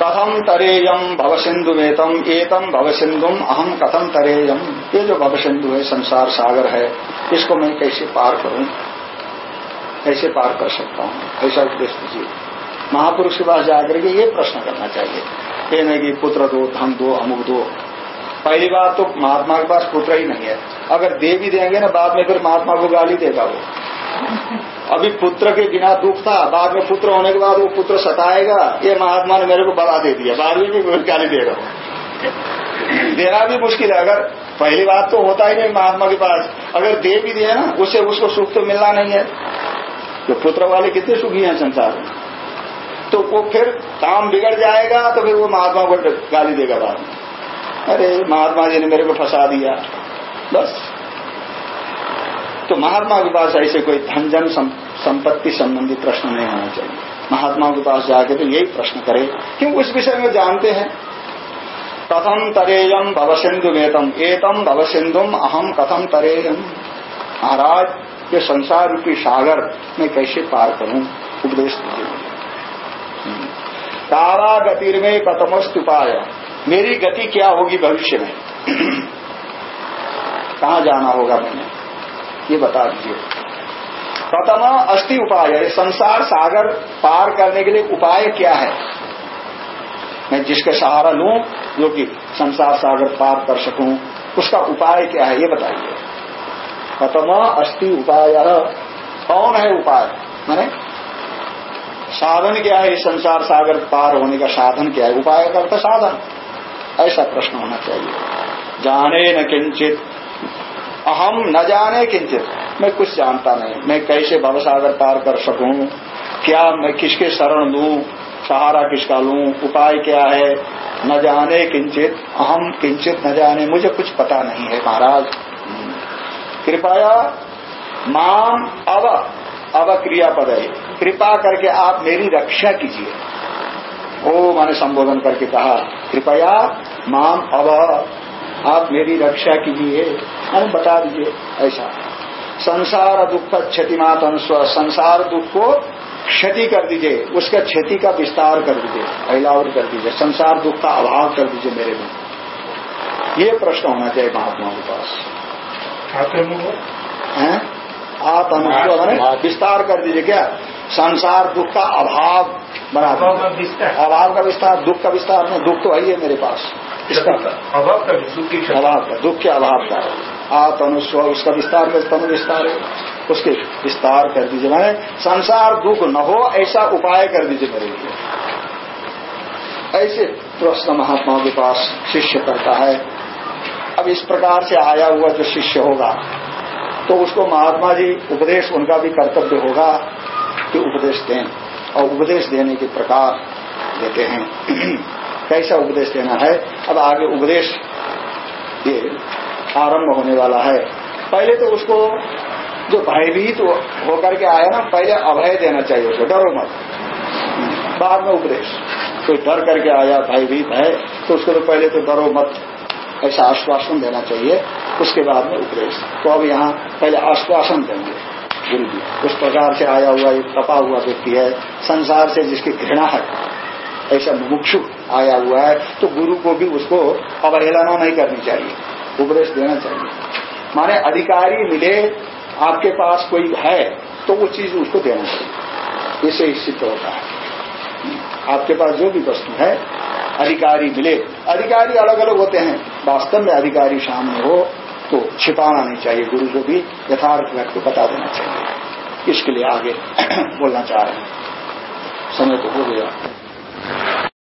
कथम तरेयम भवसिंधु वेतम एतम भवसिंधुम अहम कथम तरेयम ये जो भवसिंधु है, संसार सागर है, इसको मैं कैसे पार करूँ? कैसे पार कर सकता हूँ? ऐसा उपदेश दीजिए। महापुरुष के पास जाकर के ये प्रश्न करना चाहिए। ये नहीं कि पुत्र दो, धन दो, अमुक दो। पहली बात तो महात्मा के पास पुत्र ही नहीं है। अगर दे भी देंगे ना, बाद में फिर महात्मा को गाली देगा वो। अभी पुत्र के बिना दुख था, बाद में पुत्र होने के बाद वो पुत्र सताएगा, ये महात्मा ने मेरे को बड़ा दे दिया। बाद में भी गाली देगा देना भी मुश्किल है, अगर पहली बात तो होता ही नहीं महात्मा के पास। अगर दे भी दिया ना, उससे उसको सुख तो मिलना नहीं है। तो पुत्र वाले कितने सुखी हैं संसार में। तो वो फिर काम बिगड़ जाएगा तो फिर वो महात्मा को गाली देगा बाद में। अरे, महात्मा जी ने मेरे को फंसा दिया। बस। तो महात्मा के पास ऐसे कोई धन, जन संपत्ति संबंधी प्रश्न नहीं होना चाहिए। महात्मा के पास जाके तो यही प्रश्न करे, क्यों उस विषय में जानते हैं? कथम तरेयम भवसिंधु वेतम एतम भवसिंधुम अहम कथम तरेयम? महाराज ये संसार रूपी सागर में कैसे पार करूँ? उपदेश दीजिए। तारा गतिर में कथमस्तुपाय मेरी गति क्या होगी भविष्य में? कहा जाना होगा मैंने? ये बता दीजिए कथम अस्थि उपाय संसार सागर पार करने के लिए उपाय क्या है? मैं जिसके सहारा लू, जो कि संसार सागर पार कर सकूँ, उसका उपाय क्या है, ये बताइए। कथम अस्थि उपाय, कौन है उपाय? मैंने, साधन क्या है, संसार सागर पार होने का साधन क्या है? उपाय करता साधन। ऐसा प्रश्न होना चाहिए। जाने न किंचित अहम न जाने किंचित। मैं कुछ जानता नहीं। मैं कैसे भवसागर पार कर सकूँ? क्या मैं किसके शरण लू? सहारा किसका लू? उपाय क्या है? न जाने किंचित। अहम किंचित न जाने। मुझे कुछ पता नहीं है, महाराज। कृपया माम अव अव क्रियापद है कृपा करके आप मेरी रक्षा कीजिए। ओ, मैंने संबोधन करके कहा, कृपया माम अब आप मेरी रक्षा कीजिए मैंने बता दीजिए ऐसा। संसार दुख क्षतिमात स्व संसार दुख को क्षति कर दीजिए उसका क्षति का विस्तार कर दीजिए फैलावर कर दीजिए संसार दुख का अभाव कर दीजिए मेरे में। ये प्रश्न होना चाहिए महात्माओं के पास। हैं आप अनुष्व मैंने विस्तार कर दीजिए क्या? संसार दुख का अभाव बना अभाव का विस्तार। दुख का विस्तार में दुख तो है ही है मेरे पास। इसका अभाव का अभाव का दुख के अभाव का आप अनुस्व उसका विस्तार में तनु विस्तार है। उसके विस्तार कर दीजिए। मैंने संसार दुख न हो ऐसा उपाय कर दीजिए मेरे लिए। ऐसे प्रश्न महात्माओं के पास शिष्य करता है। अब इस प्रकार से आया हुआ जो शिष्य होगा तो उसको महात्मा जी उपदेश उनका भी कर्तव्य होगा कि उपदेश दें। और उपदेश देने के प्रकार देते हैं। कैसा उपदेश देना है? अब आगे उपदेश ये आरंभ होने वाला है। पहले तो उसको जो भयभीत तो होकर के आया ना, पहले अभय देना चाहिए उसको डरो मत। बाद में उपदेश। कोई डर करके आया, भयभीत है तो उसको तो पहले तो डरो मत। ऐसा आश्वासन देना चाहिए। उसके बाद में उपदेश। तो अब यहाँ पहले आश्वासन देंगे। गुरु जी उस प्रकार से आया हुआ, एक तपा हुआ व्यक्ति है, संसार से जिसकी घृणा है, ऐसा मुमुक्षु आया हुआ है तो गुरु को भी उसको अवहेलना नहीं करनी चाहिए, उपदेश देना चाहिए। माने अधिकारी मिले, आपके पास कोई है तो वो चीज़ उसको देना चाहिए। इसे ही सिद्ध होता है। आपके पास जो भी वस्तु है, अधिकारी मिले। अधिकारी अलग अलग होते हैं। वास्तव में अधिकारी सामने हो तो छिपाना नहीं चाहिए। गुरु को भी यथार्थ व्यक्ति बता देना चाहिए। इसके लिए आगे बोलना चाह रहे हैं। समय तो हो गया।